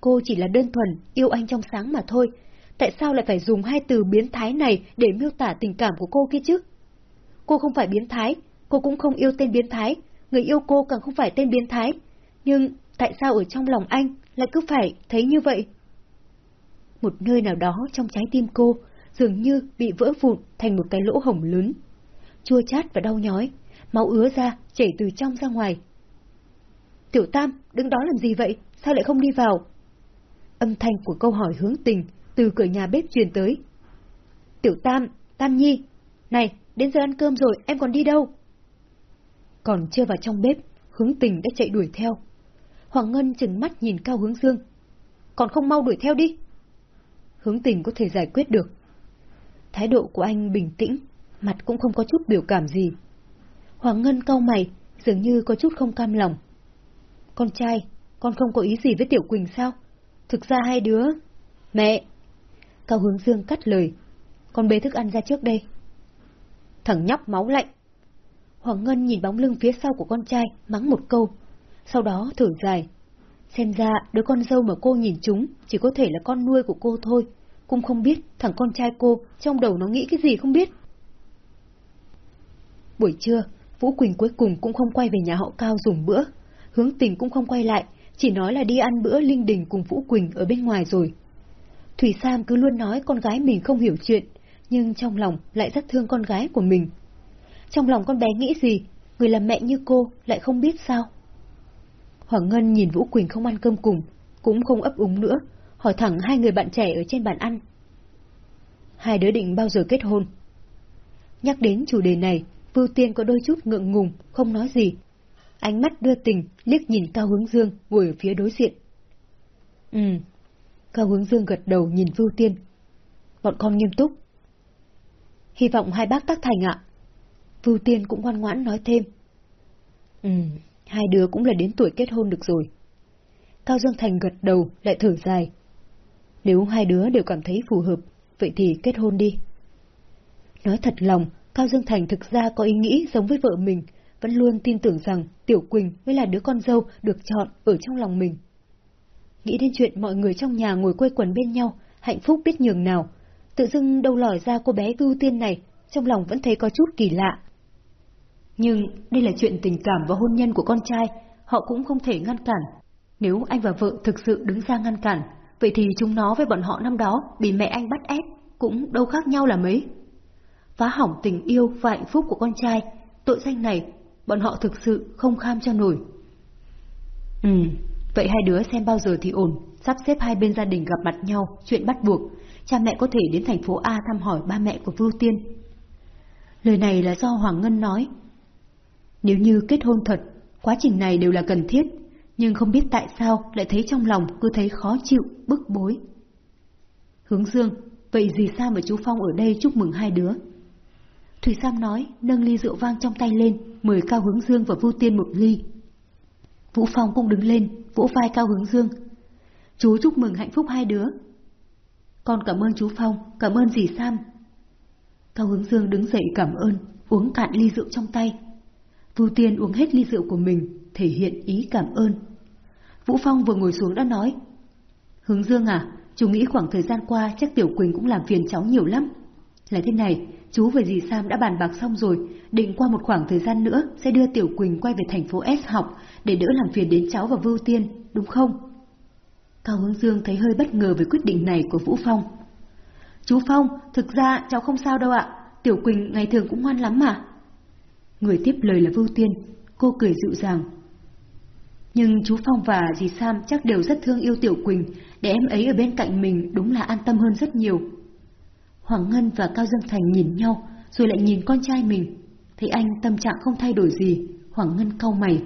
Cô chỉ là đơn thuần yêu anh trong sáng mà thôi, tại sao lại phải dùng hai từ biến thái này để miêu tả tình cảm của cô kia chứ? Cô không phải biến thái, cô cũng không yêu tên biến thái, người yêu cô càng không phải tên biến thái. Nhưng tại sao ở trong lòng anh lại cứ phải thấy như vậy? Một nơi nào đó trong trái tim cô dường như bị vỡ vụn thành một cái lỗ hổng lớn. Chua chát và đau nhói, máu ứa ra, chảy từ trong ra ngoài. Tiểu Tam, đứng đó làm gì vậy? Sao lại không đi vào? Âm thanh của câu hỏi hướng tình từ cửa nhà bếp truyền tới. Tiểu Tam, Tam Nhi, này, đến giờ ăn cơm rồi, em còn đi đâu? Còn chưa vào trong bếp, hướng tình đã chạy đuổi theo. Hoàng Ngân chừng mắt nhìn Cao Hướng Dương. Còn không mau đuổi theo đi. Hướng tình có thể giải quyết được. Thái độ của anh bình tĩnh, mặt cũng không có chút biểu cảm gì. Hoàng Ngân cau mày, dường như có chút không cam lòng. Con trai, con không có ý gì với Tiểu Quỳnh sao? Thực ra hai đứa... Mẹ! Cao Hướng Dương cắt lời. Con bê thức ăn ra trước đây. Thằng nhóc máu lạnh. Hoàng Ngân nhìn bóng lưng phía sau của con trai, mắng một câu. Sau đó thở dài. Xem ra đứa con dâu mà cô nhìn chúng chỉ có thể là con nuôi của cô thôi. Cũng không biết thằng con trai cô trong đầu nó nghĩ cái gì không biết. Buổi trưa, Vũ Quỳnh cuối cùng cũng không quay về nhà họ Cao dùng bữa. Hướng tình cũng không quay lại, chỉ nói là đi ăn bữa linh đình cùng Vũ Quỳnh ở bên ngoài rồi. Thủy Sam cứ luôn nói con gái mình không hiểu chuyện, nhưng trong lòng lại rất thương con gái của mình. Trong lòng con bé nghĩ gì, người làm mẹ như cô lại không biết sao? Hoàng Ngân nhìn Vũ Quỳnh không ăn cơm cùng, cũng không ấp úng nữa, hỏi thẳng hai người bạn trẻ ở trên bàn ăn. Hai đứa định bao giờ kết hôn? Nhắc đến chủ đề này, Vưu Tiên có đôi chút ngượng ngùng, không nói gì. Ánh mắt đưa tình, liếc nhìn Cao Hướng Dương ngồi ở phía đối diện. Ừ. Cao Hướng Dương gật đầu nhìn Vưu Tiên. Bọn con nghiêm túc. Hy vọng hai bác tác thành ạ. Vưu Tiên cũng ngoan ngoãn nói thêm. Ừ, hai đứa cũng là đến tuổi kết hôn được rồi. Cao Dương Thành gật đầu, lại thở dài. Nếu hai đứa đều cảm thấy phù hợp, vậy thì kết hôn đi. Nói thật lòng, Cao Dương Thành thực ra có ý nghĩ giống với vợ mình, vẫn luôn tin tưởng rằng Tiểu Quỳnh mới là đứa con dâu được chọn ở trong lòng mình. Nghĩ đến chuyện mọi người trong nhà ngồi quây quần bên nhau, hạnh phúc biết nhường nào, tự dưng đâu lòi ra cô bé ưu tiên này, trong lòng vẫn thấy có chút kỳ lạ. Nhưng đây là chuyện tình cảm và hôn nhân của con trai, họ cũng không thể ngăn cản. Nếu anh và vợ thực sự đứng ra ngăn cản, vậy thì chúng nó với bọn họ năm đó bị mẹ anh bắt ép, cũng đâu khác nhau là mấy. Phá hỏng tình yêu và hạnh phúc của con trai, tội danh này, bọn họ thực sự không kham cho nổi. Ừ, vậy hai đứa xem bao giờ thì ổn, sắp xếp hai bên gia đình gặp mặt nhau, chuyện bắt buộc, cha mẹ có thể đến thành phố A thăm hỏi ba mẹ của Vưu Tiên. Lời này là do Hoàng Ngân nói. Nếu như kết hôn thật, quá trình này đều là cần thiết, nhưng không biết tại sao lại thấy trong lòng cứ thấy khó chịu, bức bối. Hướng Dương, vậy gì sao mà chú Phong ở đây chúc mừng hai đứa? Thủy Sam nói, nâng ly rượu vang trong tay lên, mời Cao Hướng Dương và Vu Tiên một ly. Vũ Phong cũng đứng lên, vỗ vai Cao Hướng Dương. Chú chúc mừng hạnh phúc hai đứa. Con cảm ơn chú Phong, cảm ơn dì Sam. Cao Hướng Dương đứng dậy cảm ơn, uống cạn ly rượu trong tay. Vu Tiên uống hết ly rượu của mình, thể hiện ý cảm ơn. Vũ Phong vừa ngồi xuống đã nói. Hướng Dương à, chú nghĩ khoảng thời gian qua chắc Tiểu Quỳnh cũng làm phiền cháu nhiều lắm. Là thế này, chú và dì Sam đã bàn bạc xong rồi, định qua một khoảng thời gian nữa sẽ đưa Tiểu Quỳnh quay về thành phố S học để đỡ làm phiền đến cháu và Vưu Tiên, đúng không? Cao Hướng Dương thấy hơi bất ngờ với quyết định này của Vũ Phong. Chú Phong, thực ra cháu không sao đâu ạ, Tiểu Quỳnh ngày thường cũng ngoan lắm mà. Người tiếp lời là Vưu Tiên, cô cười dịu dàng. Nhưng chú Phong và dì Sam chắc đều rất thương yêu Tiểu Quỳnh, để em ấy ở bên cạnh mình đúng là an tâm hơn rất nhiều. Hoàng Ngân và Cao Dương Thành nhìn nhau, rồi lại nhìn con trai mình. Thấy anh tâm trạng không thay đổi gì, Hoàng Ngân cau mày.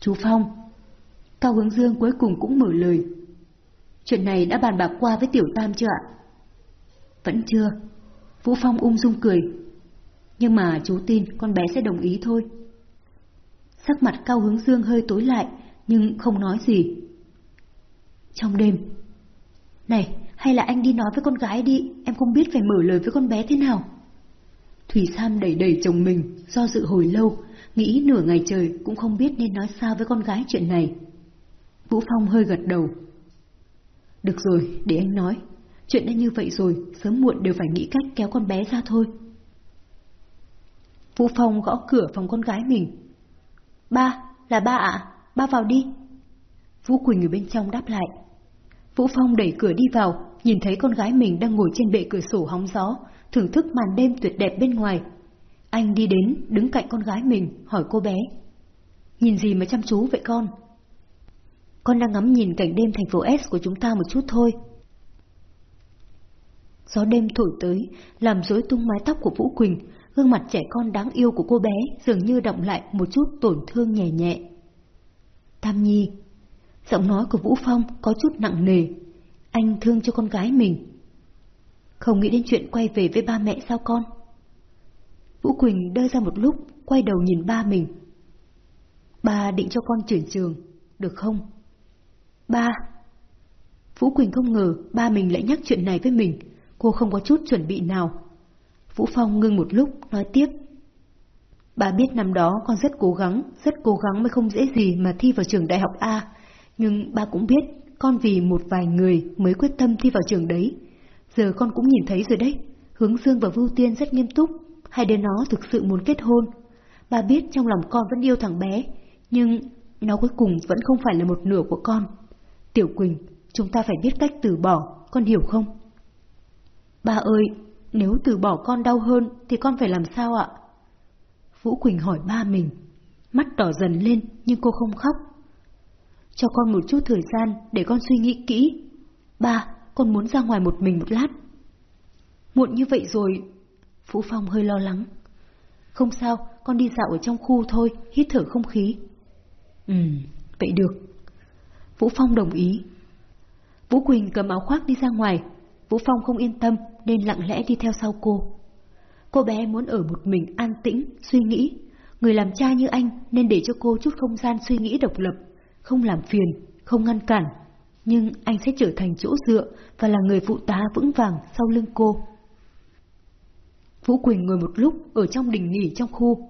Chú Phong. Cao Hướng Dương cuối cùng cũng mở lời. Chuyện này đã bàn bạc qua với Tiểu Tam chưa ạ? Vẫn chưa. Vũ Phong ung dung cười. Nhưng mà chú tin con bé sẽ đồng ý thôi. Sắc mặt Cao Hướng Dương hơi tối lại, nhưng không nói gì. Trong đêm, Này, hay là anh đi nói với con gái đi, em không biết phải mở lời với con bé thế nào. Thủy Sam đẩy đẩy chồng mình, do dự hồi lâu, nghĩ nửa ngày trời cũng không biết nên nói sao với con gái chuyện này. Vũ Phong hơi gật đầu. Được rồi, để anh nói, Chuyện đã như vậy rồi, sớm muộn đều phải nghĩ cách kéo con bé ra thôi. Vũ Phong gõ cửa phòng con gái mình. Ba, là ba ạ, ba vào đi. Vũ Quỳnh ở bên trong đáp lại. Vũ Phong đẩy cửa đi vào, nhìn thấy con gái mình đang ngồi trên bệ cửa sổ hóng gió, thưởng thức màn đêm tuyệt đẹp bên ngoài. Anh đi đến, đứng cạnh con gái mình, hỏi cô bé. Nhìn gì mà chăm chú vậy con? Con đang ngắm nhìn cảnh đêm thành phố S của chúng ta một chút thôi. Gió đêm thổi tới, làm rối tung mái tóc của Vũ Quỳnh, gương mặt trẻ con đáng yêu của cô bé dường như động lại một chút tổn thương nhẹ nhẹ. Tam Nhi Giọng nói của Vũ Phong có chút nặng nề. Anh thương cho con gái mình. Không nghĩ đến chuyện quay về với ba mẹ sao con? Vũ Quỳnh đơ ra một lúc, quay đầu nhìn ba mình. Ba định cho con chuyển trường, được không? Ba! Vũ Quỳnh không ngờ ba mình lại nhắc chuyện này với mình, cô không có chút chuẩn bị nào. Vũ Phong ngưng một lúc, nói tiếp. Ba biết năm đó con rất cố gắng, rất cố gắng mới không dễ gì mà thi vào trường đại học A, nhưng ba cũng biết con vì một vài người mới quyết tâm thi vào trường đấy. Giờ con cũng nhìn thấy rồi đấy, Hướng Dương và Vưu Tiên rất nghiêm túc, hai đứa nó thực sự muốn kết hôn. Ba biết trong lòng con vẫn yêu thằng bé, nhưng nó cuối cùng vẫn không phải là một nửa của con. Tiểu Quỳnh, chúng ta phải biết cách từ bỏ, con hiểu không? Ba ơi, nếu từ bỏ con đau hơn thì con phải làm sao ạ? Vũ Quỳnh hỏi ba mình. Mắt đỏ dần lên nhưng cô không khóc. Cho con một chút thời gian để con suy nghĩ kỹ. Ba, con muốn ra ngoài một mình một lát. Muộn như vậy rồi. Vũ Phong hơi lo lắng. Không sao, con đi dạo ở trong khu thôi, hít thở không khí. Ừ, vậy được. Vũ Phong đồng ý. Vũ Quỳnh cầm áo khoác đi ra ngoài. Vũ Phong không yên tâm nên lặng lẽ đi theo sau cô. Cô bé muốn ở một mình an tĩnh, suy nghĩ. Người làm cha như anh nên để cho cô chút không gian suy nghĩ độc lập, không làm phiền, không ngăn cản. Nhưng anh sẽ trở thành chỗ dựa và là người phụ tá vững vàng sau lưng cô. Vũ Quỳnh ngồi một lúc ở trong đình nghỉ trong khu.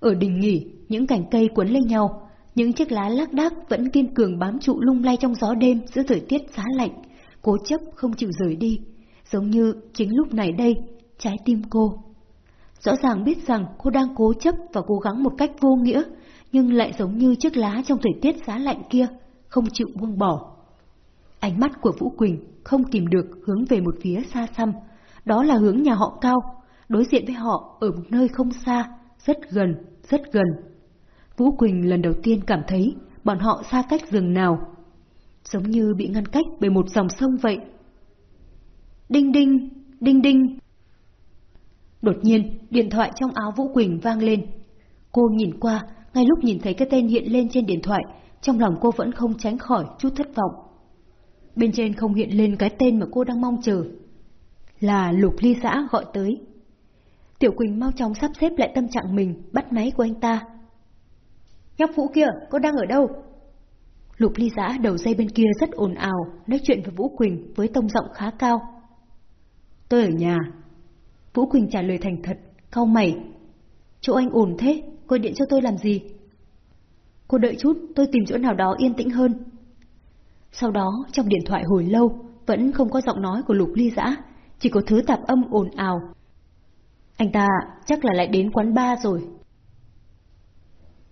Ở đình nghỉ, những cành cây quấn lên nhau, những chiếc lá lác đác vẫn kiên cường bám trụ lung lay trong gió đêm giữa thời tiết giá lạnh, cố chấp không chịu rời đi, giống như chính lúc này đây, trái tim cô. Rõ ràng biết rằng cô đang cố chấp và cố gắng một cách vô nghĩa, nhưng lại giống như chiếc lá trong thời tiết giá lạnh kia, không chịu buông bỏ. Ánh mắt của Vũ Quỳnh không tìm được hướng về một phía xa xăm, đó là hướng nhà họ cao, đối diện với họ ở một nơi không xa, rất gần, rất gần. Vũ Quỳnh lần đầu tiên cảm thấy bọn họ xa cách rừng nào, giống như bị ngăn cách bởi một dòng sông vậy. Đinh đinh, đinh đinh. Đột nhiên, điện thoại trong áo Vũ Quỳnh vang lên. Cô nhìn qua, ngay lúc nhìn thấy cái tên hiện lên trên điện thoại, trong lòng cô vẫn không tránh khỏi chút thất vọng. Bên trên không hiện lên cái tên mà cô đang mong chờ. Là Lục Ly Xã gọi tới. Tiểu Quỳnh mau chóng sắp xếp lại tâm trạng mình, bắt máy của anh ta. Nhóc Vũ kia, cô đang ở đâu? Lục Ly Giã đầu dây bên kia rất ồn ào, nói chuyện với Vũ Quỳnh với tông giọng khá cao. Tôi ở nhà. Vũ Quỳnh trả lời thành thật, cau mày. Chỗ anh ồn thế, cô điện cho tôi làm gì? Cô đợi chút, tôi tìm chỗ nào đó yên tĩnh hơn. Sau đó, trong điện thoại hồi lâu, vẫn không có giọng nói của Lục Ly dã, chỉ có thứ tạp âm ồn ào. Anh ta chắc là lại đến quán bar rồi,